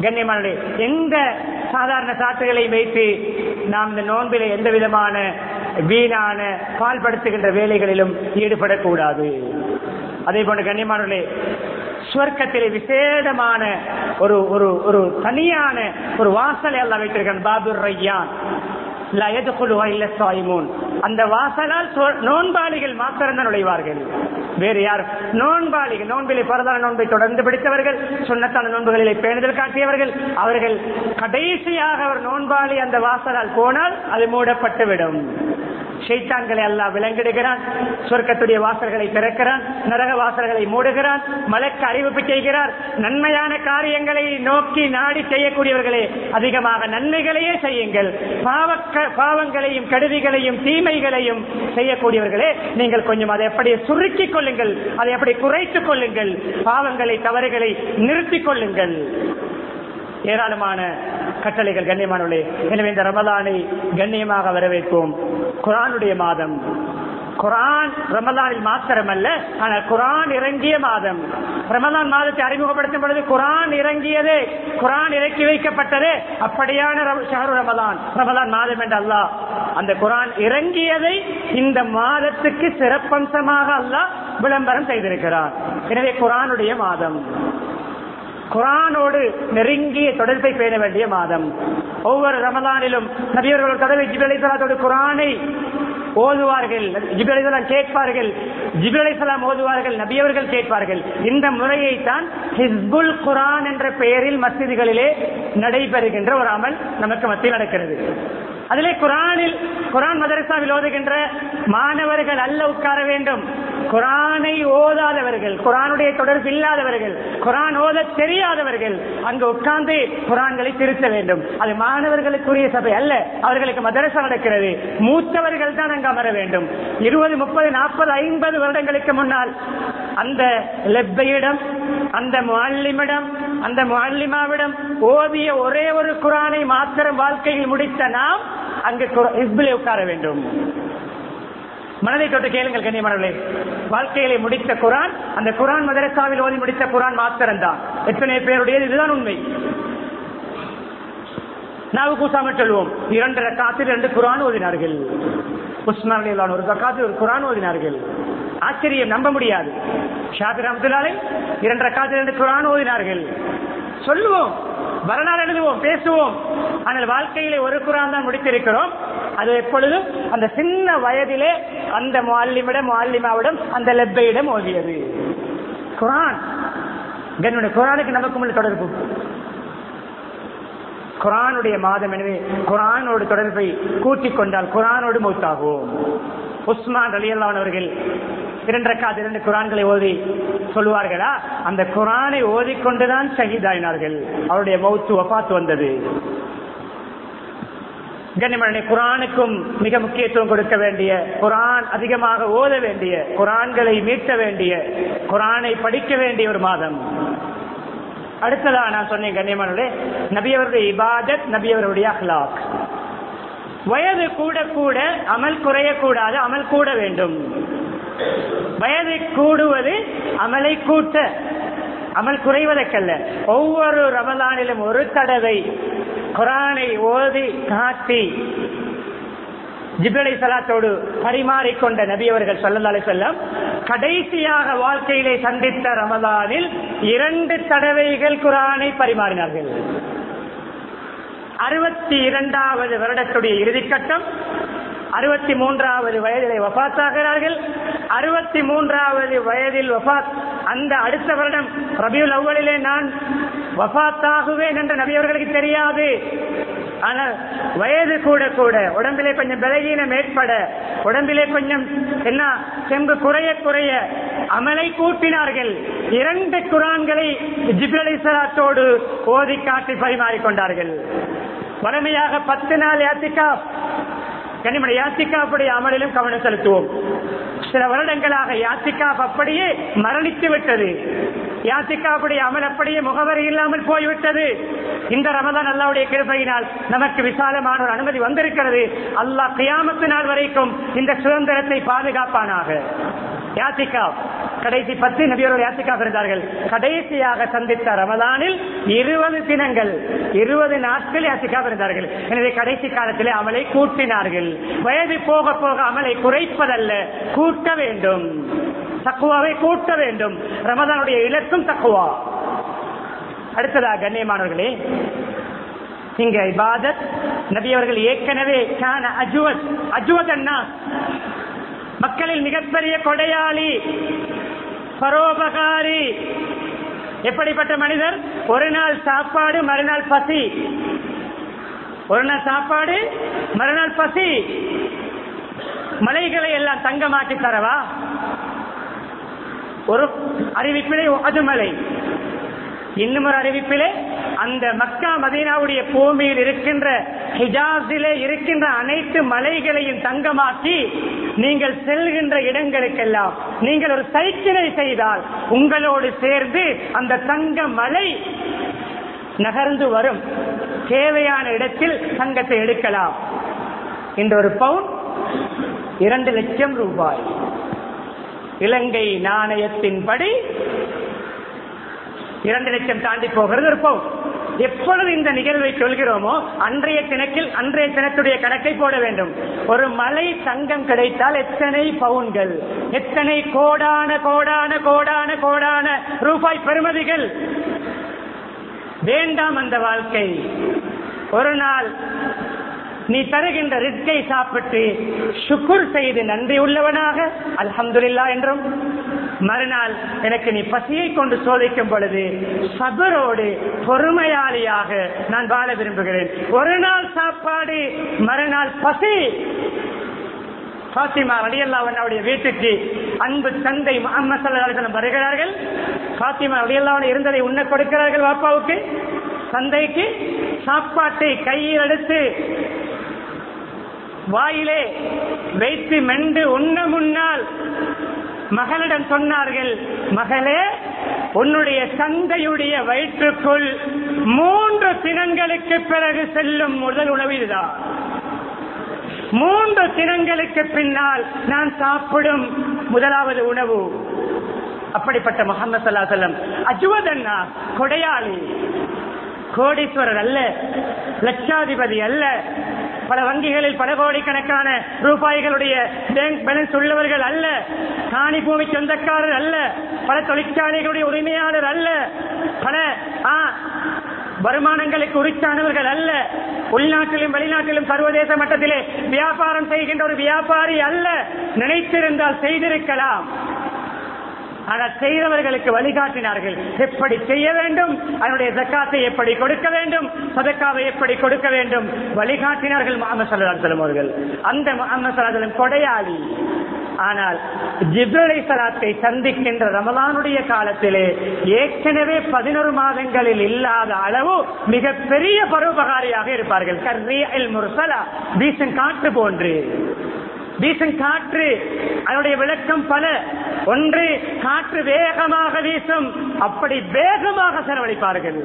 கண்ணியமான எந்த சாதாரண சாட்டுகளை வைத்து நாம் இந்த நோன்பில எந்த விதமான வீணான பால்படுத்துகின்ற வேலைகளிலும் ஈடுபடக்கூடாது. அதே போன்ற கண்ணியமானே சுவர்க்கத்திலே விசேடமான ஒரு ஒரு ஒரு தனியான ஒரு வாசலை எல்லாம் வைத்திருக்கான் பாபுர் ரையான் லா யதுகுலுஹா அந்த வாசலால் நோன்பாளிகள் மாத்திரம்தான் நுழைவார்கள். வேறு யார்? நோன்பாளிகள் நோன்பிலை பரதான நோன்பை தொடர்ந்து பிடித்தவர்கள் சுண்ணத்தான நோன்புகளிலே பேணுதல் காட்டியவர்கள் அவர்கள் கடைசியாக அவர் நோன்பாளி அந்த வாசலால் போனால் அது மூடப்பட்டுவிடும். ஷைத்தான்களை அல்லா விலங்கிடுகிறான். சொர்க்கத்துடைய வாசல்களை திறக்கிறான். நரக வாசல்களை மூடுகிறான். மலைக்கு அறிவிப்பு செய்கிறார். நன்மையான காரியங்களை நோக்கி நாடி செய்யக்கூடியவர்களே அதிகமாக நன்மைகளையே செய்யுங்கள். பாவக்க பாவங்களையும் கடுதிகளையும் தீமைகளையும் செய்யக்கூடியவர்களே நீங்கள் கொஞ்சம் அதை எப்படி சுருக்கிக் கொள்ளுங்கள். அதை எப்படி குறைத்துக் கொள்ளுங்கள். பாவங்களை தவறுகளை நிறுத்திக் கொள்ளுங்கள். ஏராளமான கட்டளைகள் கண்ணியமானவர்களே எனவே இந்த ரமலானை கண்ணியமாக வரவேற்போம். குரானுடைய மாதம். குரான் ரமலானில் மாத்திரமல்ல ஆனால் குரான் இறங்கிய மாதம். ரமலான் மாதத்தை அறிமுகப்படுத்தும் பொழுது குரான் இறங்கியதே குரான் இறக்கி வைக்கப்பட்டதே அப்படியான ஷஹரு ரமலான். ரமலான் மாதம் என்று அல்லாஹ் அந்த குரான் இறங்கியதை இந்த மாதத்துக்கு சிறப்பம்சமாக அல்லாஹ் விளம்பரம் செய்திருக்கிறார். எனவே குரானுடைய மாதம். குரானோடு நெருங்கிய தொடர்பை பேண வேண்டிய மாதம். ஒவ்வொரு ரமதானிலும் நபியவர்கள் கதவை ஜிபலைசலாத்தோடு குரானை ஓதுவார்கள். ஜிபலைசலாம் கேட்பார்கள். ஜிபலைசலாம் ஓதுவார்கள் நபியவர்கள் கேட்பார்கள். இந்த முறையை தான் ஹிஸ்புல் குரான் என்ற பெயரில் மசிதிகளிலே நடைபெறுகின்ற ஒரு அமல் நமக்கு மத்தியில் நடக்கிறது. அதிலே குரானில் குரான் மதரசாவில் ஓதுகின்ற மாணவர்கள் அல்ல உட்கார வேண்டும். குரானை ஓதாதவர்கள் குரானுடைய தொடர்பு இல்லாதவர்கள் குரான் ஓத தெரியாதவர்கள் அங்கு உட்கார்ந்து குரான்களை திருத்த வேண்டும். அது மாணவர்களுக்குரிய சபை அல்ல அவர்களுக்கு மதரசா நடக்கிறது. மூத்தவர்கள் தான் அங்கு அமர வேண்டும். இருபது முப்பது நாற்பது ஐம்பது வருடங்களுக்கு முன்னால் அந்த லெப்பையிடம் அந்த முல்லிமிடம் அந்த முல்லிமாவிடம் ஓதிய ஒரே ஒரு குரானை மாத்திரம் வாழ்க்கையில் முடித்த நாம் அங்கு இஸ்பிலே உட்கார வேண்டும். மனதை தொட்டு கேளுங்கள் கண்ணியமானவர்களே. வாழ்க்கையிலே முடித்த குரான் அந்த குரான் மதரசாவில் ஓதி முடித்த குரான் மாத்திரம்தான். எத்தனை பேருடைய இதுதான் உண்மை. நாவு கூசாமல் சொல்வோம். இரண்டு ரக்காத்தில் இரண்டு குரான் ஓதினார்கள். உஸ்மான் ஒரு ரக்காத்தில் ஒரு குரான் ஓதினார்கள். ஆச்சரியம் நம்ப முடியாது. ஷாபி ரஹ்மத்துல்லாஹி இரண்டு காலத்தில் இரண்டு குரான் ஓதினார்கள். சொல்லுவோம். வரலாறு எழுதுவோம் பேசுவோம். ஆனால் வாழ்க்கையிலே ஒரு குரான் தான் முடித்திருக்கிறோம். அது எப்பொழுதும் அந்த சின்ன வயதிலே அந்த மாலிமிடம் மாலிமாவிடம் அந்த லெப்பையிடம் ஓதியது. குரான். என்னுடைய குரானுக்கு நமக்கு உள்ள தொடர்பு. குரானுடைய மாதம் எனவே குரானோடு தொடர்பை கூட்டிக் கொண்டால் குரானோடு மூத்தாகும். உஸ்மான் அலியல்லான் அவர்கள் இரண்டு இரண்டு குரான்களை ஓதி சொல்லுவார்களா? அந்த குரானை ஓதிக்கொண்டுதான் ஷஹீதாயினார்கள். அவருடைய மௌத்து ஒப்பாத்து வந்தது. கண்ணிமணி குரானுக்கும் மிக முக்கியத்துவம் கொடுக்க வேண்டிய குரான் அதிகமாக ஓத வேண்டிய குரான்களை மீட்க வேண்டிய குரானை படிக்க வேண்டிய ஒரு மாதம். அடுத்ததா நான் சொன்னேன் கண்ணியமானே நபியவருடைய இபாதத் நபியவருடைய அஹ்லாக். வயது கூட கூட அமல் குறையக்கூடாது அமல் கூட வேண்டும். வயது கூடுவது அமலை கூட்ட. அமல் குறைவதற்கல்ல. ஒவ்வொரு ரமலானிலும் ஒரு தடவை குரானை ஓதி காட்டி ஜிப்ரலை சலாத்தோடு பரிமாறிக்கொண்ட நபி அவர்கள் சொல்லலாலே செல்லம் கடைசியாக வாழ்க்கையிலே சந்தித்த ரமலானில் இரண்டு தடவைகள் குரானை பரிமாறினார்கள். அறுபத்தி இரண்டாவது வருடத்துடைய இறுதிக்கட்டம் அறுபத்தி மூன்றாவது வயதிலே வபாத்தாகிறார்கள் அறுபத்தி மூன்றாவது வயதில் வபாத் அந்த அடுத்த வருடம் ரபியுல் அவ்வளிலே நான் வபாத்தாகுவேன் என்று நபியவர்களுக்கு தெரியாது. ஆனால் வயது கூட கூட உடம்பிலே கொஞ்சம் பலகீனம் ஏற்பட உடம்பிலே கொஞ்சம் என்ன செம்பு குறைய குறைய அமலை கூட்டினார்கள். இரண்டு குரான்களை ஜிப்ரலிசலாத்தோடு ஓதி காட்டி பரிமாறிக்கொண்டார்கள் வறுமையாக பத்து நாள் யாத்திகா கனிமணி யாத்திகாப்புடைய அமலிலும் கவனம் செலுத்துவோம். சில வருடங்களாக யாத்திகாப் அப்படியே மரணித்து விட்டது. யாத்திகாப்புடைய அமல் அப்படியே முகவரி இல்லாமல் போய்விட்டது. இந்த ரமதான் அல்லாவுடைய கிருபையினால் நமக்கு விசாலமான ஒரு அனுமதி வந்திருக்கிறது. அல்லாஹ் கியாமத்து நாள் வரைக்கும் இந்த சுதந்திரத்தை பாதுகாப்பானாக. யாத்திகா கடைசி பத்து நபியோர்கள் யாத்திகா இருந்தார்கள். கடைசியாக சந்தித்த ரமதானில் இருபது தினங்கள் இருபது நாட்கள் யாத்திகா இருந்தார்கள். எனவே கடைசி காலத்திலே அமலை கூட்டினார்கள். வயது போக போக அமலை குறைப்பதல்ல கூட்ட வேண்டும். தக்குவாவை கூட்ட வேண்டும். ரமதானுடைய இலக்கும் தக்குவா. அடுத்ததாக கண்ணியமானவர்களே இங்க இபாதத் நபி அவர்கள் ஏற்கனவே கான அஜுவத் அஜுவத் அண்ணா மக்களில் மிகப்பெரிய கொடையாளி பரோபகாரி எப்படிப்பட்ட மனிதர்? ஒரு நாள் சாப்பாடு மறுநாள் பசி. ஒரு நாள் சாப்பாடு மறுநாள் பசி. மலைகளை எல்லாம் தங்கமாக்கி தரவா? ஒரு அறிவிப்பிலே அது மலை இன்னும் ஒரு அறிவிப்பிலே அந்த மக்கா மதீனாவுடைய பூமியில் இருக்கின்ற ஹிஜாஸிலே இருக்கின்ற அனைத்து மலைகளையும் தங்கமாக்கி நீங்கள் செல்கின்ற இடங்களுக்கெல்லாம் நீங்கள் ஒரு சைக்கிளை செய்தால் உங்களோடு சேர்ந்து அந்த தங்க மலை நகர்ந்து வரும். தேவையான இடத்தில் தங்கத்தை எடுக்கலாம். இந்த ஒரு பவுன் இரண்டு லட்சம் ரூபாய். இலங்கை நாணயத்தின்படி இரண்டு லட்சம் தாண்டி போகிறது இருப்போம் எப்பொழுது இந்த நிகழ்வை சொல்கிறோமோ அன்றைய தினக்கில் அன்றைய தினத்துடைய கணக்கை போட வேண்டும். ஒரு மலை தங்கம் கிடைத்தால் எத்தனை பவுன்கள்? எத்தனை கோடான கோடான கோடான கோடான ரூபாய் பெருமதிகள் வேண்டாம் அந்த வாழ்க்கை. ஒரு நாள் நீ தருகின்ற ரிஸ்கை சாப்பிட்டு சுக்குர் செய்து நன்றி உள்ளவனாக அல்ஹம்துல்லா என்றும் மறுநாள் எனக்கு நீ பசியை கொண்டு சோதிக்கும் பொழுது சபரோடு பொறுமையாளியாக நான் வாழ விரும்புகிறேன். ஒரு நாள் சாப்பாடு மறுநாள் பசி. பாத்திமா ரலியல்லாவன் அவருடைய வீட்டுக்கு அன்பு தந்தை முகமது வருகிறார்கள். பாத்திமா ரலியல்லாவன் இருந்ததை உண்ண கொடுக்கிறார்கள் பாப்பாவுக்கு தந்தைக்கு. சாப்பாட்டை கையில் எடுத்து வாயிலே வைத்து மென்று உண்ண முன்னால் மகளிடம் சொன்னார்கள் மகளே உன்னுடைய தந்தையுடைய வயிற்றுக்குள் மூன்று தினங்களுக்கு பிறகு செல்லும் முதல் உணவு இதுதான். மூன்று தினங்களுக்கு பின்னால் நான் சாப்பிடும் முதலாவது உணவு. அப்படிப்பட்ட முகமது சல்லா செல்லம் அஜுவதன்னா கொடையாளி. கோடீஸ்வரர் அல்ல லட்சாதிபதி அல்ல பல வங்கிகளில் பல கோடிக்கணக்கான ரூபாய்களுடைய பேங்க் பேலன்ஸ் உள்ளவர்கள் அல்ல. காணி பூமி சொந்தக்காரர் அல்ல. பல தொழிற்சாலைகளுடைய உரிமையாளர் அல்ல. பல ஆ, வருமானங்களுக்கு உரித்தானவர்கள் அல்ல. உள்நாட்டிலும் வெளிநாட்டிலும் சர்வதேச மட்டத்திலே வியாபாரம் செய்கின்ற ஒரு வியாபாரி அல்ல. நினைத்திருந்தால் செய்திருக்கலாம். ஆனால் செய்தவர்களுக்கு வழிகாட்டினார்கள். எப்படி செய்ய வேண்டும்? அதனுடைய ஜக்காத்தை எப்படி கொடுக்க வேண்டும்? சதக்காவை எப்படி கொடுக்க வேண்டும்? வழிகாட்டினார்கள் முகமது சல்லா அவர்கள். அந்த முகமது சல்லாஹம் கொடையாளி. ஆனால் ஜிப்ரலை சலாத்தை சந்திக்கின்ற ரமலானுடைய காலத்திலே ஏற்கனவே பதினொரு மாதங்களில் இல்லாத அளவு மிகப்பெரிய பருவபகாரியாக பரோபகாரியாக இருப்பார்கள் காற்று போன்று. வீசும் காற்று. அதனுடைய விளக்கம் பல. ஒன்று காற்று வேகமாக வீசும். அப்படி வேகமாக செலவழிப்பார்கள்.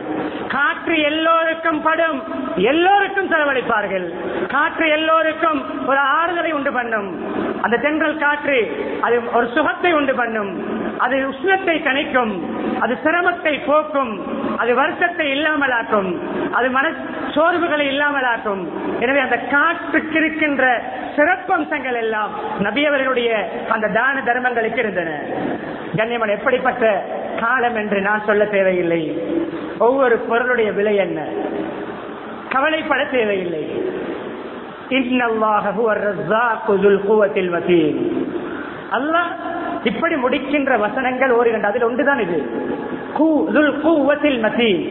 காற்று எல்லோருக்கும் படும். எல்லோருக்கும் செலவழிப்பார்கள். காற்று எல்லோருக்கும் ஒரு ஆறுதலை உண்டு பண்ணும். அந்த தென்றல் காற்று அது ஒரு சுகத்தை உண்டு பண்ணும். அது உஷ்ணத்தை கணிக்கும். அது சிரமத்தை போக்கும். அது வருத்தத்தை இல்லாமலாக்கும். அது மன சோர்வுகளை இல்லாமலாக்கும். எனவே அந்த காற்றுக்கு இருக்கின்ற சிறப்பம்சங்கள் எல்லாம் நபியவர்களுடைய அந்த தான தர்மங்களுக்கு இருந்தன. கண்ணியமன் எப்படிப்பட்ட காலம் என்று நான் சொல்ல தேவையில்லை. ஒவ்வொரு பொருளுடைய விலை என்ன? கவலைப்பட தேவையில்லை. அல்லாஹ் இப்படி முடிக்கின்ற வசனங்கள் ஓருகின்ற அதில் ஒன்றுதான் இது. மதீன்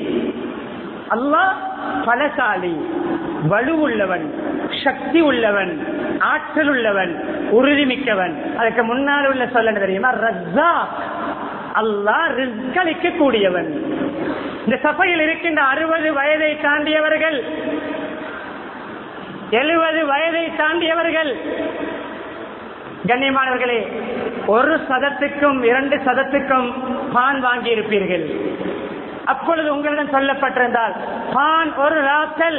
அல்லாஹ் பலசாலி வலு உள்ளவன் சக்தி உள்ளவன் ஆற்றல் உள்ளவன் உறுதிமிக்கவன். அதுக்கு முன்னால் உள்ள சொல்ல தெரியுமா? ரஸ்ஸா அல்லாஹ் ரிஸ்களிக்க கூடியவன் இந்த சபையில் இருக்கின்ற அறுபது வயதை தாண்டியவர்கள் எழுபது வயதை தாண்டியவர்கள். கண்ணியமானவர்களே ஒரு சதத்துக்கும் இரண்டு சதத்துக்கும் பான் வாங்கி இருப்பீர்கள் அப்பொழுது உங்களிடம் சொல்லப்பட்டிருந்தால் பான் ஒரு ராசல்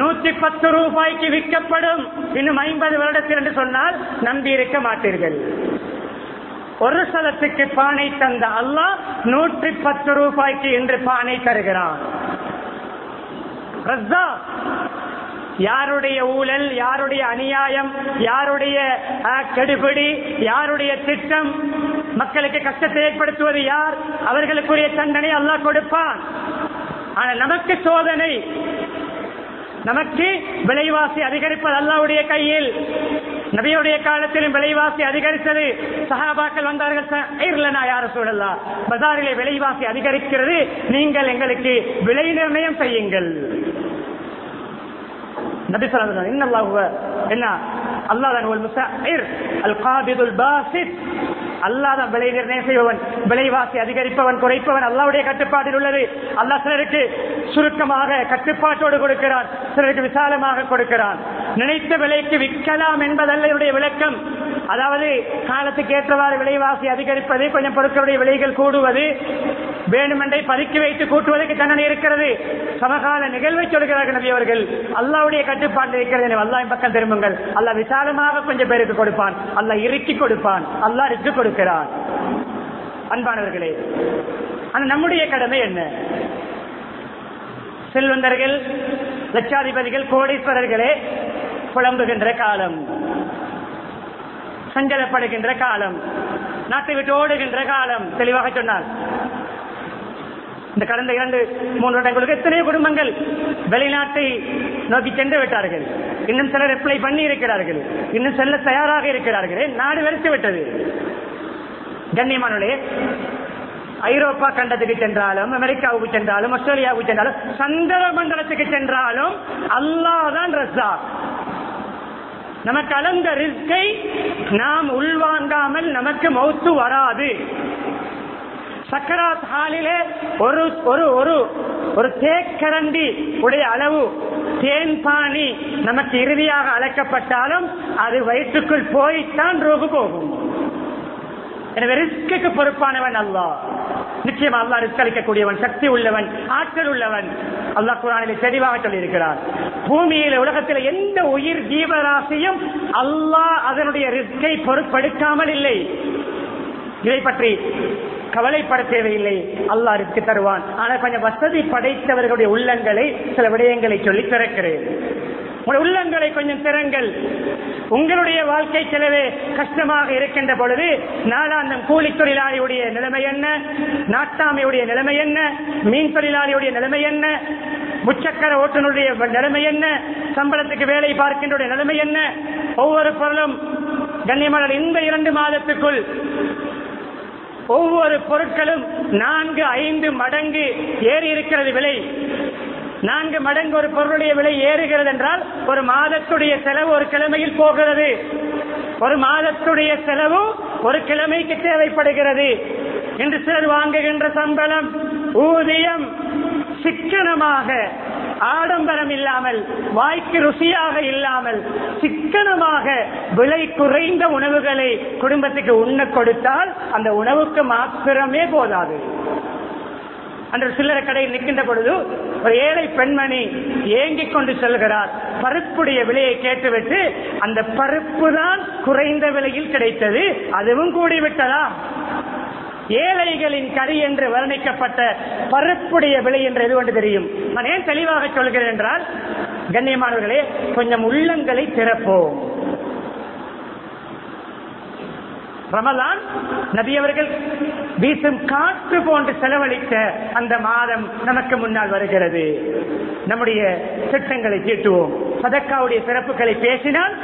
நூத்தி பத்து ரூபாய்க்கு விற்கப்படும். இன்னும் ஐம்பது வருடத்தில் என்று சொன்னால் நம்பி இருக்க மாட்டீர்கள். ஒரு சதத்துக்கு பானை தந்த அல்லாஹ் நூற்றி பத்து ரூபாய்க்கு இன்று பானை தருகிறான். யாருடைய ஊழல் யாருடைய அநியாயம் யாருடைய கெடுபிடி யாருடைய திட்டம் மக்களுக்கு கஷ்டத்தை ஏற்படுத்துவது யார்? அவர்களுக்குரிய தண்டனை அல்லாஹ் கொடுப்பான். ஆனால் நமக்கு சோதனை. நமக்கு விலைவாசி அதிகரிப்பது அல்லாவுடைய கையில். நபியுடைய காலத்திலும் விலைவாசி அதிகரித்தது. சஹாபாக்கள் வந்தார்கள் யார சூழல்லா பஜாரிலே விலைவாசி அதிகரிக்கிறது. நீங்கள் எங்களுக்கு விலை நிர்ணயம் செய்யுங்கள். நபி சொல்லலாம் இன்னல்லாஹுவ என்ன அல்லாஹ் அல் காபிதுல் பாசித் அல்லாதான் விலை நிர்ணயம் செய்பவன் விலைவாசி அதிகரிப்பவன் குறைப்பவன் அல்லாவுடைய கட்டுப்பாட்டில் உள்ளது. அல்லாஹ் சிலருக்கு சுருக்கமாக கட்டுப்பாட்டோடு கொடுக்கிறான் சிலருக்கு விசாலமாக கொடுக்கிறான். நினைத்த விலைக்கு விற்கலாம் என்பதல்ல என்னுடைய விளக்கம். அதாவது காலத்துக்கு ஏற்றவாறு விலைவாசி அதிகரிப்பது கொஞ்சம் பொருட்களுடைய விலைகள் கூடுவது வேணுமென்றை பதுக்கி வைத்து கூட்டுவதற்கு தண்டனை இருக்கிறது. சமகால நிகழ்வை சொல்கிறார்கள் நபி அவர்கள். அல்லாவுடைய கட்டுப்பாட்டில் இருக்கிறது. அல்லாஹ் பக்கம் திரும்புங்கள். அல்லாஹ் விசாலமாக கொஞ்சம் பேருக்கு கொடுப்பான். அல்லாஹ் இறுக்கி கொடுப்பான். அல்லா ரிக்கு கொடுக்கிறார். அன்பானவர்களே ஆனா நம்முடைய கடமை என்ன? செல்வந்தர்கள் லட்சாதிபதிகள் கோடீஸ்வரர்களே புலம்புகின்ற காலம் சஞ்சலப்படுகின்ற காலம் நாட்டை விட்டு ஓடுகின்ற காலம் தெளிவாக சொன்னார் இந்த கடந்த இரண்டு மூன்று வருடங்களுக்கு எத்தனையோ குடும்பங்கள் வெளிநாட்டை நோக்கி சென்று விட்டார்கள். இன்னும் சிலர் ரிப்ளை பண்ணி இருக்கிறார்கள். இன்னும் செல்ல தயாராக இருக்கிறார்கள். நாடு வெறுத்து விட்டது. கண்ணியமானே ஐரோப்பா கண்டத்துக்கு சென்றாலும் அமெரிக்காவுக்கு சென்றாலும் ஆஸ்திரேலியாவுக்கு சென்றாலும் சந்திர மண்டலத்துக்கு சென்றாலும் அல்லாதான் ரசா நமக்கு அளந்த ரிஸ்கை நாம் உள்வாங்காமல் நமக்கு மௌத்து வராது. சக்கராத் ஹாலிலே ஒரு ஒரு ஒரு ஒரு தேக்கரண்டி உடைய அளவு தேன் பாணி நமக்கு இறுதியாக அழைக்கப்பட்டாலும் அது வயிற்றுக்குள் போய்த்தான் ரோகு போகும். எனவே ரிஸ்க்கு பொறுப்பானவன் அல்லா நிச்சயமா அல்லா ரிஸ்க் அளிக்கக்கூடியவன் சக்தி உள்ளவன் ஆற்றல் உள்ளவன். அல்லாஹ் குரானிலே தெளிவாக சொல்லியிருக்கிறார். பூமியில உலகத்தில் எந்த உயிர் ஜீவராசியும் அல்லாஹ் அதனுடைய ரிஸ்கை பொறுப்படுத்தாமல் இல்லை. இதை பற்றி கவலைப்பட தேவையில்லை. அல்லாஹ் ரிஸ்க் தருவான். ஆனால் கொஞ்சம் வசதி படைத்தவர்களுடைய உள்ளங்களை சில விடயங்களை சொல்லி திறக்கிறேன் உள்ளங்களை கொஞ்சம் திறங்கள். உங்களுடைய வாழ்க்கை செலவே கஷ்டமாக இருக்கின்ற பொழுது நாளாந்தம் கூலி தொழிலாளியுடைய நிலைமை என்ன? நாட்டாமையுடைய நிலைமை என்ன? மீன் தொழிலாளியுடைய நிலைமை என்ன? முச்சக்கர ஓட்டுநருடைய நிலைமை என்ன? சம்பளத்துக்கு வேலை பார்க்கின்ற நிலைமை என்ன? ஒவ்வொரு பொருளும் கண்ணியமலர் இந்த இரண்டு மாதத்துக்குள் ஒவ்வொரு பொருட்களும் நான்கு ஐந்து மடங்கு ஏறி இருக்கிறது விலை. நான்கு மடங்கு ஒரு பொருளுடைய விலை ஏறுகிறது என்றால் ஒரு மாதத்துடைய செலவு ஒரு கிழமையில் போகிறது. ஒரு மாதத்துடைய செலவு ஒரு கிழமைக்கு தேவைப்படுகிறது. என்று சிலர் வாங்குகின்ற சம்பளம் ஊதியம் சிக்கனமாக ஆடம்பரம் இல்லாமல் வாய்க்கு ருசியாக இல்லாமல் சிக்கனமாக விலை குறைந்த உணவுகளை குடும்பத்துக்கு உண்ண கொடுத்தால் அந்த உணவுக்கு மாத்திரமே போதாது. அன்று சில்லறை கடையில் நிற்கின்ற பொழுது ஒரு ஏழை பெண்மணி ஏங்கிக் கொண்டு செல்கிறார். பருப்புடைய விலையை கேட்டுவிட்டு அந்த பருப்பு தான் குறைந்த விலையில் கிடைத்தது அதுவும் கூடிவிட்டதா? ஏழைகளின் கறி என்று வர்ணிக்கப்பட்ட பருப்புடைய விலை என்று எது ஒன்று தெரியும்? நான் ஏன் தெளிவாக சொல்கிறேன் என்றால் கண்ணியமானவர்களே கொஞ்சம் உள்ளங்களை திறப்போம். ரமலான் நபி அவர்கள் வீசும் காற்று போன்று செலவழித்த அந்த மாதம் நமக்கு முன்னால் வருகிறது. நம்முடைய திட்டங்களை தீட்டுவோம். சதக்காவுடைய சிறப்புகளை பேசினால்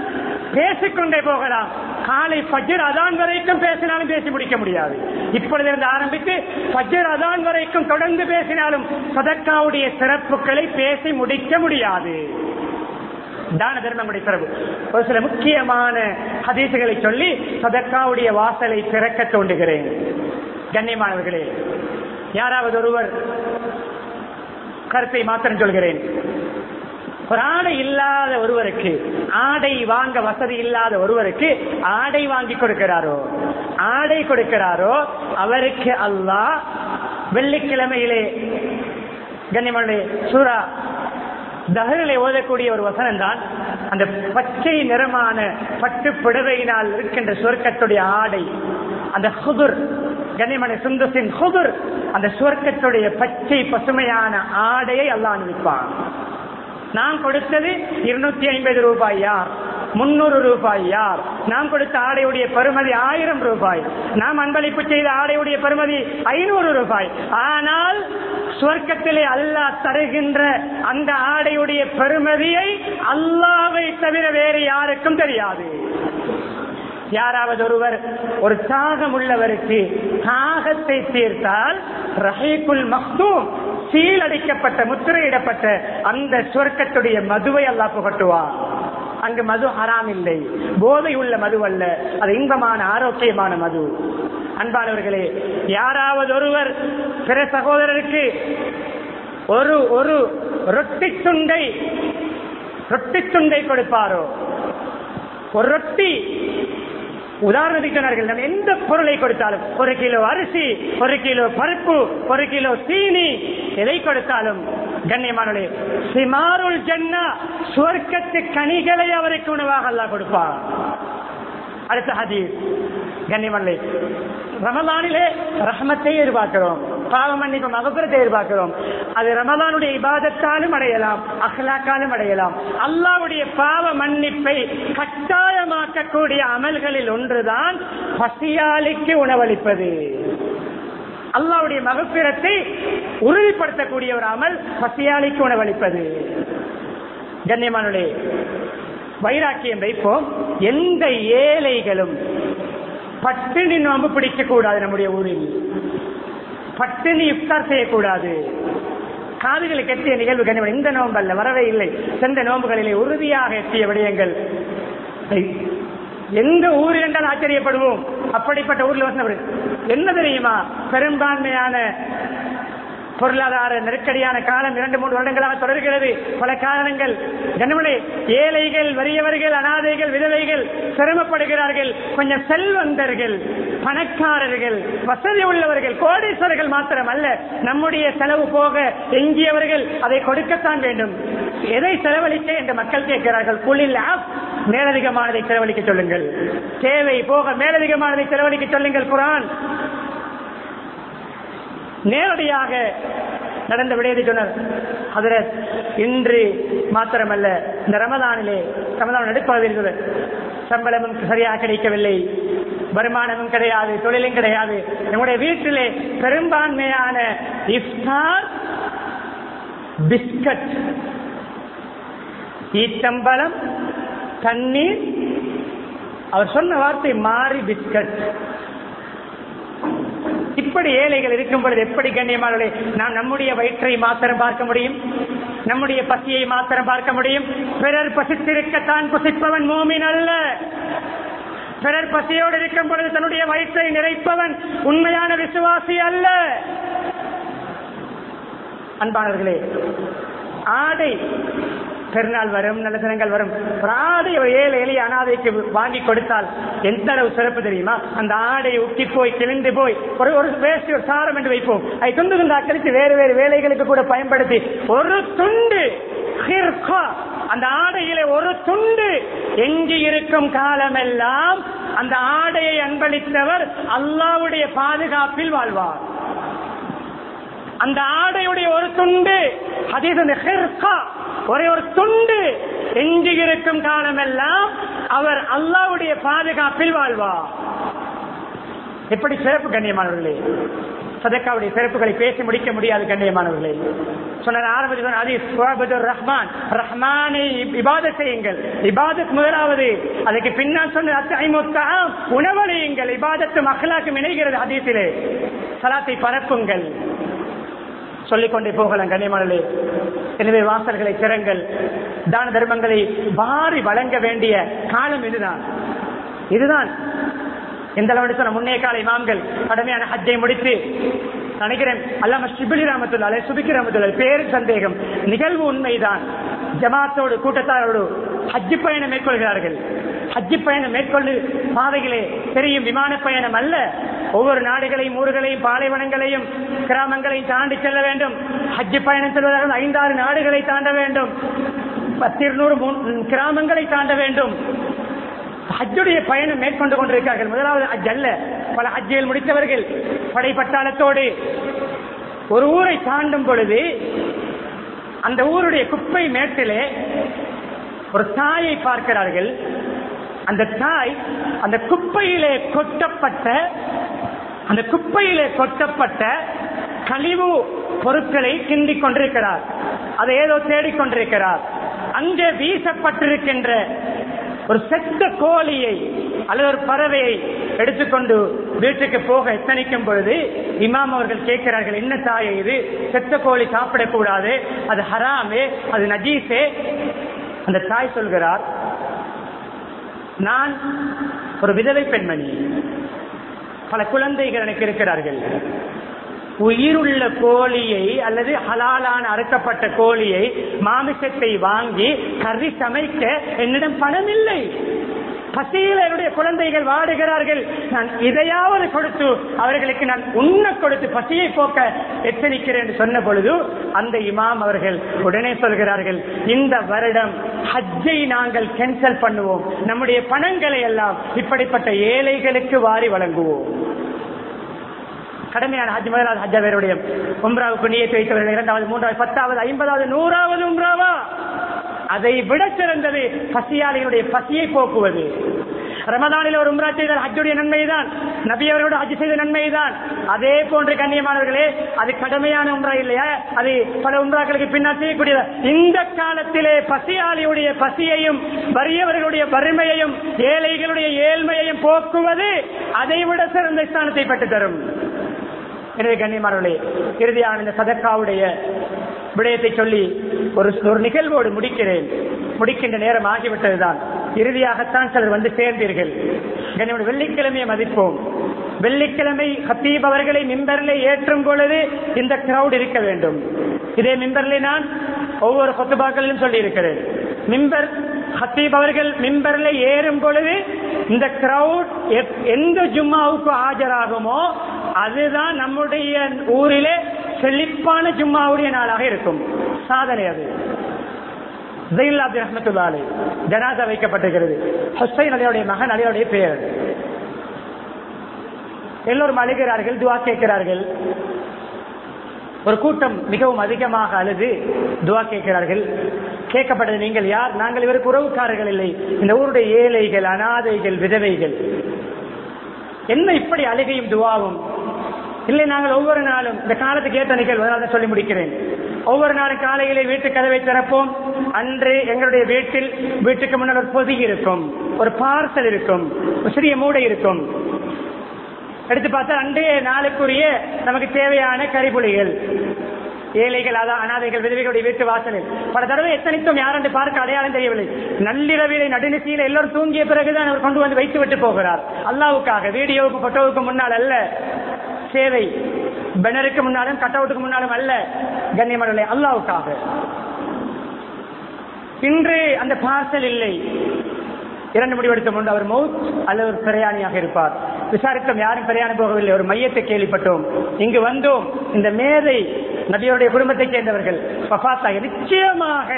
பேசிக்கொண்டே போகலாம். காலை பஜ்ர் அதான் வரைக்கும் பேசினாலும் பேசி முடிக்க முடியாது. இப்பொழுதிருந்து ஆரம்பித்து பஜ்ர் அதான் வரைக்கும் தொடர்ந்து பேசினாலும் சதக்காவுடைய சிறப்புகளை பேசி முடிக்க முடியாது. தான தர்மமுடைய சிறப்பு ஒரு சில முக்கியமான ஹதீசுகளை சொல்லி சதக்காவுடைய வாசலை திறக்க தோண்டுகிறேன். கண்ணியமானவர்களே யாராவது ஒருவர் கருத்தை மாத்திரம் சொல்கிறேன். ஒரு ஆடை இல்லாத ஒருவருக்கு ஆடை வாங்க வசதி இல்லாத ஒருவருக்கு ஆடை வாங்கி கொடுக்கிறாரோ? ஆடை கொடுக்கிறாரோ? அவருக்கு அல்லாஹ் வெள்ளிக்கிழமையிலே கண்ணியமான சூரா தகரிலே ஓதக்கூடிய ஒரு வசனம் தான் அந்த பச்சை நிறமான பட்டு புடவையினால் இருக்கின்ற சுவர்க்கத்துடைய ஆடை. அந்த ஹுதுர் கண்ணியமான சுந்தசின் ஹுதுர் அந்த சுவர்க்கத்துடைய பச்சை பசுமையான ஆடையை அல்லாஹ் அனுப்பிப்பான் நான் கொடுத்தது இருநூத்தி ஐம்பது ரூபாயா முன்னூறு ரூபாய் யார்? நாம் கொடுத்த ஆடையுடைய பருமதி ஆயிரம் ரூபாய். நாம் அன்பளிப்பு செய்த ஆடையுடைய பருமதி ஐநூறு ரூபாய். ஆனால் சுவர்க்கத்திலே அல்லாஹ் தருகின்ற அந்த ஆடையுடைய பெருமதியை அல்லாவை தவிர வேறு யாருக்கும் தெரியாது. யாராவது ஒருவர் ஒரு தாகம் உள்ளவருக்கு தாகத்தை தீர்த்தால் ரஹீக்குல் மக்தூம் சீலடிக்கப்பட்ட முத்திரையிடப்பட்ட அந்த சுவர்க்கத்துடைய மதுவை அல்லா புகட்டுவார். அங்கு மது ஹராம் இல்லை. போதை உள்ள மது அல்ல. அது இன்பமான ஆரோக்கியமான மது. அன்பானவர்களே யாராவது ஒருவர் பிற சகோதரருக்கு ஒரு ஒரு ரொட்டி துண்டை ரொட்டி துண்டை கொடுப்பாரோ? ஒரு ரொட்டி. உதாரணத்துக்கு சொன்னார்கள் நம்ம எந்த பொருளை கொடுத்தாலும் ஒரு கிலோ அரிசி ஒரு கிலோ பருப்பு ஒரு கிலோ சீனி எதை கொடுத்தாலும் கண்ணியமானே சிமாருள் ஜன்னா சுவர்க்கத்து கனிகளை அவருக்கு உணவாக அல்லாஹ் கொடுப்பார் அடுத்த ஹதீஸ். கண்ணியமல்லை ரமலானிலே ரஹமத்தை எதிர்பார்க்கிறோம் பாவ மன்னிப்பு மகபுரத்தை எதிர்பார்க்கிறோம். அது ரமலானுடைய இபாதத்தாலும் அடையலாம் அஹ்லாக்காலும் அடையலாம். அல்லாவுடைய பாவ மன்னிப்பை கட்டாயமாக்கக்கூடிய அமல்களில் ஒன்றுதான் பசியாளிக்கு உணவளிப்பது. அல்லாவுடைய மகப்பிரத்தை உறுதிப்படுத்தக்கூடிய ஒரு அமல் பசியாளிக்கு உணவளிப்பது. கண்ணியமானுடைய வைராக்கியம் வைப்போம். எந்த ஏழைகளும் பட்டினி நோம்பு பிடிக்க கூடாது நம்முடைய ஊரில். பட்டினி இஃப்தார் செய்யக்கூடாது. காதுகளுக்கு எட்டிய நிகழ்வு கண்ணியம் இந்த நோம்பு அல்ல வரவே இல்லை. சென்ற நோம்புகளிலே உறுதியாக எட்டிய விடயங்கள். எந்த ஊர் என்றால் ஆச்சரியப்படுவோம். அப்படிப்பட்ட ஊர்ல வந்து என்ன தெரியுமா? பெரும்பான்மையான பொருளாதார நெருக்கடியான காலம் இரண்டு மூன்று வருடங்களாக தொடர்கிறது. பல காரணங்கள். கனவுளே ஏழைகள் வறியவர்கள் அனாதைகள் விதவைகள் சிரமப்படுகிறார்கள். கொஞ்சம் செல்வந்தர்கள் பணக்காரர்கள் வசதி உள்ளவர்கள் கோடீஸ்வரர்கள் மாத்திரம் அல்ல நம்முடைய செலவு போக எஞ்சியவர்கள் அதை கொடுக்கத்தான் வேண்டும். எதை செலவழிக்க என்று மக்கள் கேட்கிறார்கள். குளில் ஆப் மேலதிகமானதை செலவழிக்க சொல்லுங்கள். தேவை போக மேலதிகமானதை செலவழிக்க சொல்லுங்கள் குரான். நேரடியாக நடந்த விடயத்தை சொன்னார். அதுல இன்று மாத்திரமல்ல இந்த ரமதானிலே ரமதான் நடுப்பகுதியில் சம்பளமும் சரியாக கிடைக்கவில்லை. வருமானமும் கிடையாது தொழிலும் கிடையாது. நம்முடைய வீட்டிலே பெரும்பான்மையான இஃப்தார் பிஸ்கட் ஈச்சம்பழம் தண்ணீர். அவர் சொன்ன வார்த்தை மாறி பிஸ்கட். இப்படி ஏழைகள் இருக்கும் பொழுது எப்படி கண்ணியமானவர்களே நாம் நம்முடைய வயிற்றை மாத்திரம் பார்க்க முடியும்? நம்முடைய பசியை மாத்திரம் பார்க்க முடியும்? பிறர் பசித்திருக்கத்தான் புசிப்பவன் மோமின் அல்ல. பிறர் பசியோடு இருக்கும் பொழுது தன்னுடைய வயிற்றை நிறைப்பவன் உண்மையான விசுவாசி அல்ல. அன்பானவர்களே ஆடை பெருநாள் வரும் நல்ல தினங்கள் வரும். ஒரு ஏழை எளிய அனாதைக்கு வாங்கி கொடுத்தால் எந்த அளவு சிறப்பு தெரியுமா? அந்த ஆடை உக்கி போய் கிழிந்து போய் ஒரு ஒரு வேஷ்டி ஒரு சாரம் என்று வைப்போம். அதை துண்டு துண்டு அக்கழித்து வேறு வேறு வேலைகளுக்கு கூட பயன்படுத்தி ஒரு துண்டு அந்த ஆடையிலே ஒரு துண்டு. எஞ்சி இருக்கும் காலமெல்லாம் அந்த ஆடையை அன்பளித்தவர் அல்லாவுடைய பாதுகாப்பில் வாழ்வார். அந்த ஆடையுடைய ஒரு துண்டு அதே ஒரே ஒரு துண்டு எஞ்சி இருக்கும் காலமெல்லாம் அவர் அல்லாவுடைய பாதுகாப்பில் வாழ்வார். எப்படி சிறப்பு கண்ணியமானவர்களே? சதக்காவுடைய சிறப்புகளை பேசி முடிக்க முடியாது கண்ணியமானவர்களே. சொன்னார் ஆரம்பத்தில் ஹதீஸ் சுவாபதுர் ரஹ்மான். ரஹ்மானை செய்யுங்கள். இபாதத் முதலாவது. அதுக்கு பின்னால் சொன்ன அத்தைமுத்தாம் உணவழியுங்கள் இபாதத்தும் மக்களாக்கும் இணைகிறது ஹதீஸிலே. சலாத்தை பரப்புங்கள். சொல்லிக்கொண்டே போகலாம் கண்ணியமானே எனவே வாசல்களை திறங்கள். தான தர்மங்களை வாரி வழங்க வேண்டிய காலம் இதுதான். இதுதான். எந்த அளவு முன்னே கால இமாம்கள் கடுமையான ஹஜ்ஜை முடித்து நினைக்கிறேன். அல்லாம ஷிபிலி ராமத்துல்லாலே சுபிக்கி ராமத்துல்லா பேரு சந்தேகம். நிகழ்வு உண்மைதான். ஜமாத்தோடு கூட்டத்தாரோடு ஹஜ்ஜி பயணம் மேற்கொள்கிறார்கள். ஹஜ்ஜி பயணம் மேற்கொண்டு பாதைகளே தெரியும் விமான பயணம் அல்ல. ஒவ்வொரு நாடுகளையும் ஊர்களையும் பாலைவனங்களையும் கிராமங்களையும் தாண்டி செல்ல வேண்டும். ஹஜ்ஜி பயணம் செல்வதாக ஐந்தாறு நாடுகளை தாண்ட வேண்டும். பத்து இருநூறு கிராமங்களை தாண்ட வேண்டும். ஹஜ்ஜுடைய பயணம் மேற்கொண்டு கொண்டிருக்கிறார்கள். முதலாவது ஹஜ் அல்ல. பல ஹஜ்ஜிகள் முடித்தவர்கள் படை பட்டாளத்தோடு ஒரு ஊரை தாண்டும் பொழுது அந்த ஊருடைய குப்பை மேட்டிலே ஒரு தாயை பார்க்கிறார்கள். அந்த தாய் அந்த குப்பையிலே கொட்டப்பட்ட அந்த குப்பையிலே கொட்டப்பட்ட கழிவு பொருட்களை கிண்டிக் கொண்டிருக்கிறார். அதை ஏதோ தேடிக்கொண்டிருக்கிறார் அங்கே வீசப்பட்டிருக்கின்ற ஒரு செத்த கோழியை அல்லது ஒரு பறவையை எடுத்துக்கொண்டு வீட்டுக்கு போக எத்தனைக்கும் பொழுது இமாம் அவர்கள் கேட்கிறார்கள் என்ன தாயை இது? செத்த கோழி சாப்பிடக்கூடாது அது ஹராமே அது நஜீஸே. அந்த தாய் சொல்கிறார் நான் ஒரு விதவை பெண்மணி பல குழந்தைகள் எனக்கு இருக்கிறார்கள். உயிருள்ள கோழியை அல்லது ஹலாலான அறுக்கப்பட்ட கோழியை மாமிசத்தை வாங்கி கறி சமைக்க என்னிடம் பணம் இல்லை. பசியில் என்னுடைய குழந்தைகள் வாடுகிறார்கள். நான் இதையாவது கொடுத்து அவர்களுக்கு நான் உண்ண கொடுத்து பசியை போக்க எச்சரிக்கிறேன் சொன்ன பொழுது அந்த இமாம் அவர்கள் உடனே சொல்கிறார்கள் இந்த வருடம் ஹஜ்ஜை நாங்கள் கேன்சல் பண்ணுவோம். நம்முடைய பணங்களை எல்லாம் இப்படிப்பட்ட ஏழைகளுக்கு வாரி வழங்குவோம். கடமையான ஹஜ் முதலாவது ஹஜ் அவருடைய உம்ராவுக்கு நியத்து வைத்தவர்கள் இரண்டாவது மூன்றாவது பத்தாவது ஐம்பதாவது நூறாவது உம்ராவா? அதை விட சிறந்தது பசியாளிகளுடைய பசியை போக்குவது. ரமதானில் ஒரு உம்ரா செய்தால் ஹஜ்ஜுடைய நன்மைதான். நபி அவர்களோட ஹஜ் செய்த நன்மைதான். அதே போன்று கண்ணியமானவர்களே அது கடமையான உம்ரா இல்லையா? அது பல உம்ராக்களுக்கு பின்னால் செய்யக்கூடியது. இந்த காலத்திலே பசியாளியுடைய பசியையும் வறியவர்களுடைய வறுமையையும் ஏழைகளுடைய ஏழ்மையையும் போக்குவது அதை விட சிறந்த ஸ்தானத்தை பெற்று தரும் எனவே கண்ணியமானவர்களே இறுதியான இந்த சதக்காவுடைய விடயத்தை சொல்லி ஒரு ஒரு நிகழ்வோடு முடிக்கிறேன். முடிக்கின்ற நேரம் ஆகிவிட்டதுதான். இறுதியாகத்தான் சிலர் வந்து சேர்ந்தீர்கள். கண்ணியமான வெள்ளிக்கிழமையை மதிப்போம். வெள்ளிக்கிழமை ஹத்தீப் அவர்களை மிம்பரிலே ஏற்றும் பொழுது இந்த கிரௌட் இருக்க வேண்டும். இதே மிம்பரிலே நான் ஒவ்வொரு கொத்துபாக்களிலும் சொல்லியிருக்கிறேன். மிம்பர் ஹத்தீப் அவர்கள் மிம்பரில் ஏறும் பொழுது இந்த கிரௌட் எந்த ஜும்மாவுக்கு ஆஜராகுமோ அதுதான் நம்முடைய ஊரிலே செழிப்பான ஜும்மாவுடைய நாளாக இருக்கும். சாதனை அது. ஜெயில் அப்து ஜனாதா வைக்கப்பட்டிருக்கிறது. ஹுசைன் அலியுடைய மகன் அலியுடைய பெயர் எல்லோரும் அழுகிறார்கள் துவா கேட்கிறார்கள். ஒரு கூட்டம் மிகவும் அதிகமாக அழுது துவா கேட்கிறார்கள். கேட்கப்பட்டது நீங்கள் யார்? நாங்கள் இவருக்கு உறவுக்காரர்கள் இல்லை. இந்த ஊருடைய ஏழைகள் அனாதைகள் விதவைகள். என்ன இப்படி அழுகையும் துவாவும்? இல்லை நாங்கள் ஒவ்வொரு நாளும் இந்த காலத்துக்கு ஏற்ற நிகழ்வு அதை சொல்லி முடிக்கிறேன். ஒவ்வொரு நாளும் காலையிலே வீட்டு கதவை திறப்போம். அன்று எங்களுடைய வீட்டில் வீட்டுக்கு முன்னால் ஒரு பொதி இருக்கும் ஒரு பார்சல் இருக்கும் சிறிய மூடை இருக்கும். எடுத்து பார்த்தா அன்றைய நாளுக்குரிய நமக்கு தேவையான கரிபுலிகள் ஏழைகள் அதான் அனாதைகள் விதவைகளுடைய வீட்டு வாசலில். பல தடவை எத்தனைத்தும் யாரென்று பார்க்க அடையாளம் தெரியவில்லை. நள்ளிரவிலை நடுநிசையில் எல்லோரும் தூங்கிய பிறகுதான் அவர் கொண்டு வந்து வைத்து விட்டு போகிறார். அல்லாவுக்காக வீடியோவுக்கு போட்டோவுக்கு முன்னால் அல்ல. சேவை பெனருக்கு முன்னாலும் கட்டவுட்டுக்கு முன்னாலும் அல்ல. கண்ணியமான அல்லாவுக்காக. இன்று அந்த பார்சல் இல்லை. இரண்டு முடிவெடுத்த முன்பு அவர் மவுத் அல்லது ஒரு பிரயாணியாக இருப்பார். விசாரித்தோம் யாரும் பிரயாணம் போகவில்லை. ஒரு மையத்தை கேள்விப்பட்டோம். இங்கு வந்தோம். இந்த மேதை நபியோடைய குடும்பத்தைச் சேர்ந்தவர்கள். நிச்சயமாக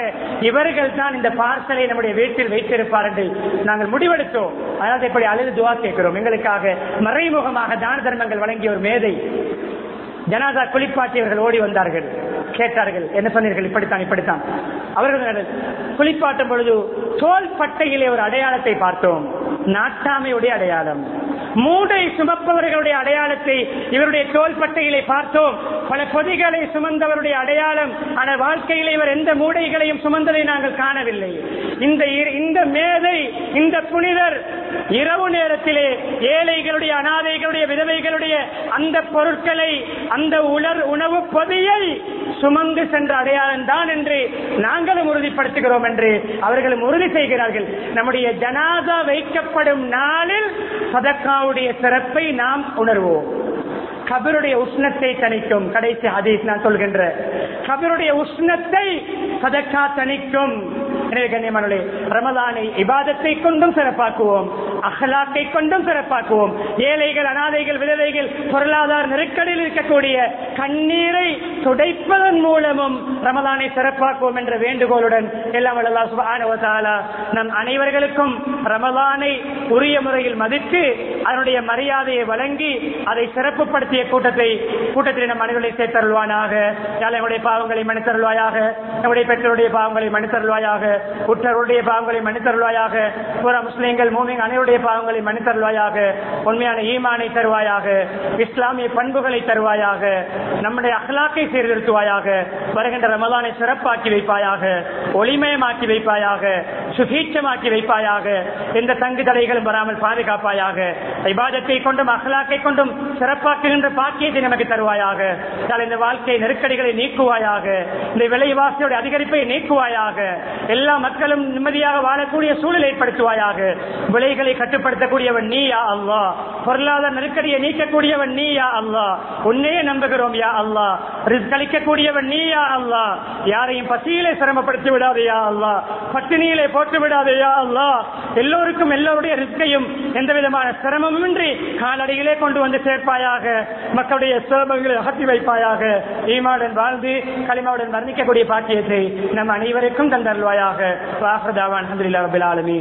இவர்கள் தான் இந்த பார்சலை நம்முடைய வீட்டில் வைத்திருப்பார் என்று நாங்கள் முடிவெடுத்தோம். அதாவது இப்படி அழுது துவா கேட்கிறோம். எங்களுக்காக மறைமுகமாக தான தர்மங்கள் வழங்கிய ஒரு மேதை ஜனாதா குளிப்பாட்டியவர்கள் ஓடி வந்தார்கள். கேட்டார்கள் என்ன சொன்னீர்கள்? இப்படித்தான் இப்படித்தான். அவர்கள் குளிப்பாட்டும் பொழுது தோல் பட்டையிலே ஒரு அடையாளத்தை பார்த்தோம். நாட்டாமையுடைய அடையாளம். மூடை சுமப்பவர்களுடைய அடையாளத்தை இவருடைய தோல்பட்டையிலே பார்த்தோம். பல பொதிகளை சுமந்தவருடைய அடையாளம் ஆனால் வாழ்க்கையிலே இவர் எந்த மூடைகளையும் சுமந்ததை நாங்கள் காணவில்லை. இந்த இந்த மேதை இந்த புனிதர் இரவு நேரத்திலே ஏழைகளுடைய அனாதைகளுடைய விதவைகளுடைய அந்த பொருட்களை அந்த உலர் உணவு பொதியை சுமந்து சென்ற அடையாளம் தான் என்று நாங்களும் உறுதிப்படுத்துகிறோம் என்று அவர்களும் உறுதி செய்கிறார்கள். நம்முடைய ஜனாதா வைக்கப்படும் நாளில் சதக்காவுடைய சிறப்பை நாம் உணர்வோம். கபருடைய உஷ்ணத்தை தணிக்கும். கடைசி ஹதீஸ் நான் சொல்கின்ற கபருடைய உஷ்ணத்தை சதக்கா தணிக்கும். எனவே கண்ணியமானே ரமதானை இபாதத்தை கொண்டும் சிறப்பாக்குவோம். அகலாக்கை கொண்டும் சிறப்பாக்குவோம். ஏழைகள் அனாதைகள் விதவைகள் பொருளாதார நெருக்கடியில் இருக்கக்கூடிய கண்ணீரை துடைப்பதன் மூலமும் ரமதானை சிறப்பாக்குவோம் என்ற வேண்டுகோளுடன் எல்லாம் நம் அனைவர்களுக்கும் ரமதானை உரிய முறையில் மதித்து அதனுடைய மரியாதையை வழங்கி அதை சிறப்புப்படுத்திய கூட்டத்தை கூட்டத்தில் நம் அனைவரை சேர்த்தருள்வானாக. யாழ் எங்களுடைய பாவங்களை மன்னித்தருள்வாயாக. நம்முடைய பெற்றோருடைய பாவங்களை மன்னித்தருள்வாயாக. உற்றவருடைய பாவங்களை மன்னித்தருள்வாயாக. புற முஸ்லீம்கள் மூமிங் அனைவருடைய பாவங்களை மனுத்தருவாயாக உண்மையான ஈமானை தருவாயாக இஸ்லாமிய பண்புகளை தருவாயாக நம்முடைய அகலாக்கை சீர்திருத்துவாயாக வருகின்ற ரமலானை சிறப்பாக்கி வைப்பாயாக ஒளிமயமாக்கி வைப்பாயாக சுபீட்சமாக்கி வைப்பாயாக எந்த தங்கு தடைகளும் வராமல் பாதுகாப்பாயாக விவாதத்தை கொண்டும் அகலாக்கை கொண்டும் சிறப்பாக்குகின்ற பாக்கியத்தை நமக்கு தருவாயாக. இந்த வாழ்க்கை நெருக்கடிகளை நீக்குவாயாக இந்த விலைவாசியோட அதிகரிப்பை நீக்குவாயாக எல்லா மக்களும் நிம்மதியாக வாழக்கூடிய சூழல் ஏற்படுத்துவாயாக. விலைகளை கட்டுப்படுத்தக்கூடியவன் நீ யா அல்லா. பொருளாதார நெருக்கடியை நீக்கக்கூடியவன் நீ யா அல்லா. உன்னையே நம்புகிறோம் யா அல்லா. கழிக்கக்கூடியவன் அளிக்கக்கூடியவன் நீ யா அல்லா. யாரையும் பசியிலே சிரமப்படுத்தி விடாதே யா அல்லா. பட்டினியிலே போட்டு விடாதே அல்லா எல்லோருக்கும் எல்லோருடைய ரிஸ்கையும் எந்த விதமான சிரமமின்றி காலடியிலே கொண்டு வந்து சேர்ப்பாயாக. மக்களுடைய சிரமங்களை அகற்றி வைப்பாயாக. ஈமாவுடன் வாழ்ந்து களிமாவுடன் வர்ணிக்கக்கூடிய பாக்கியத்தை நம் அனைவருக்கும் தந்தருள்வாயாக. வாஹதாவான் அஹமதுல்லா ரபில்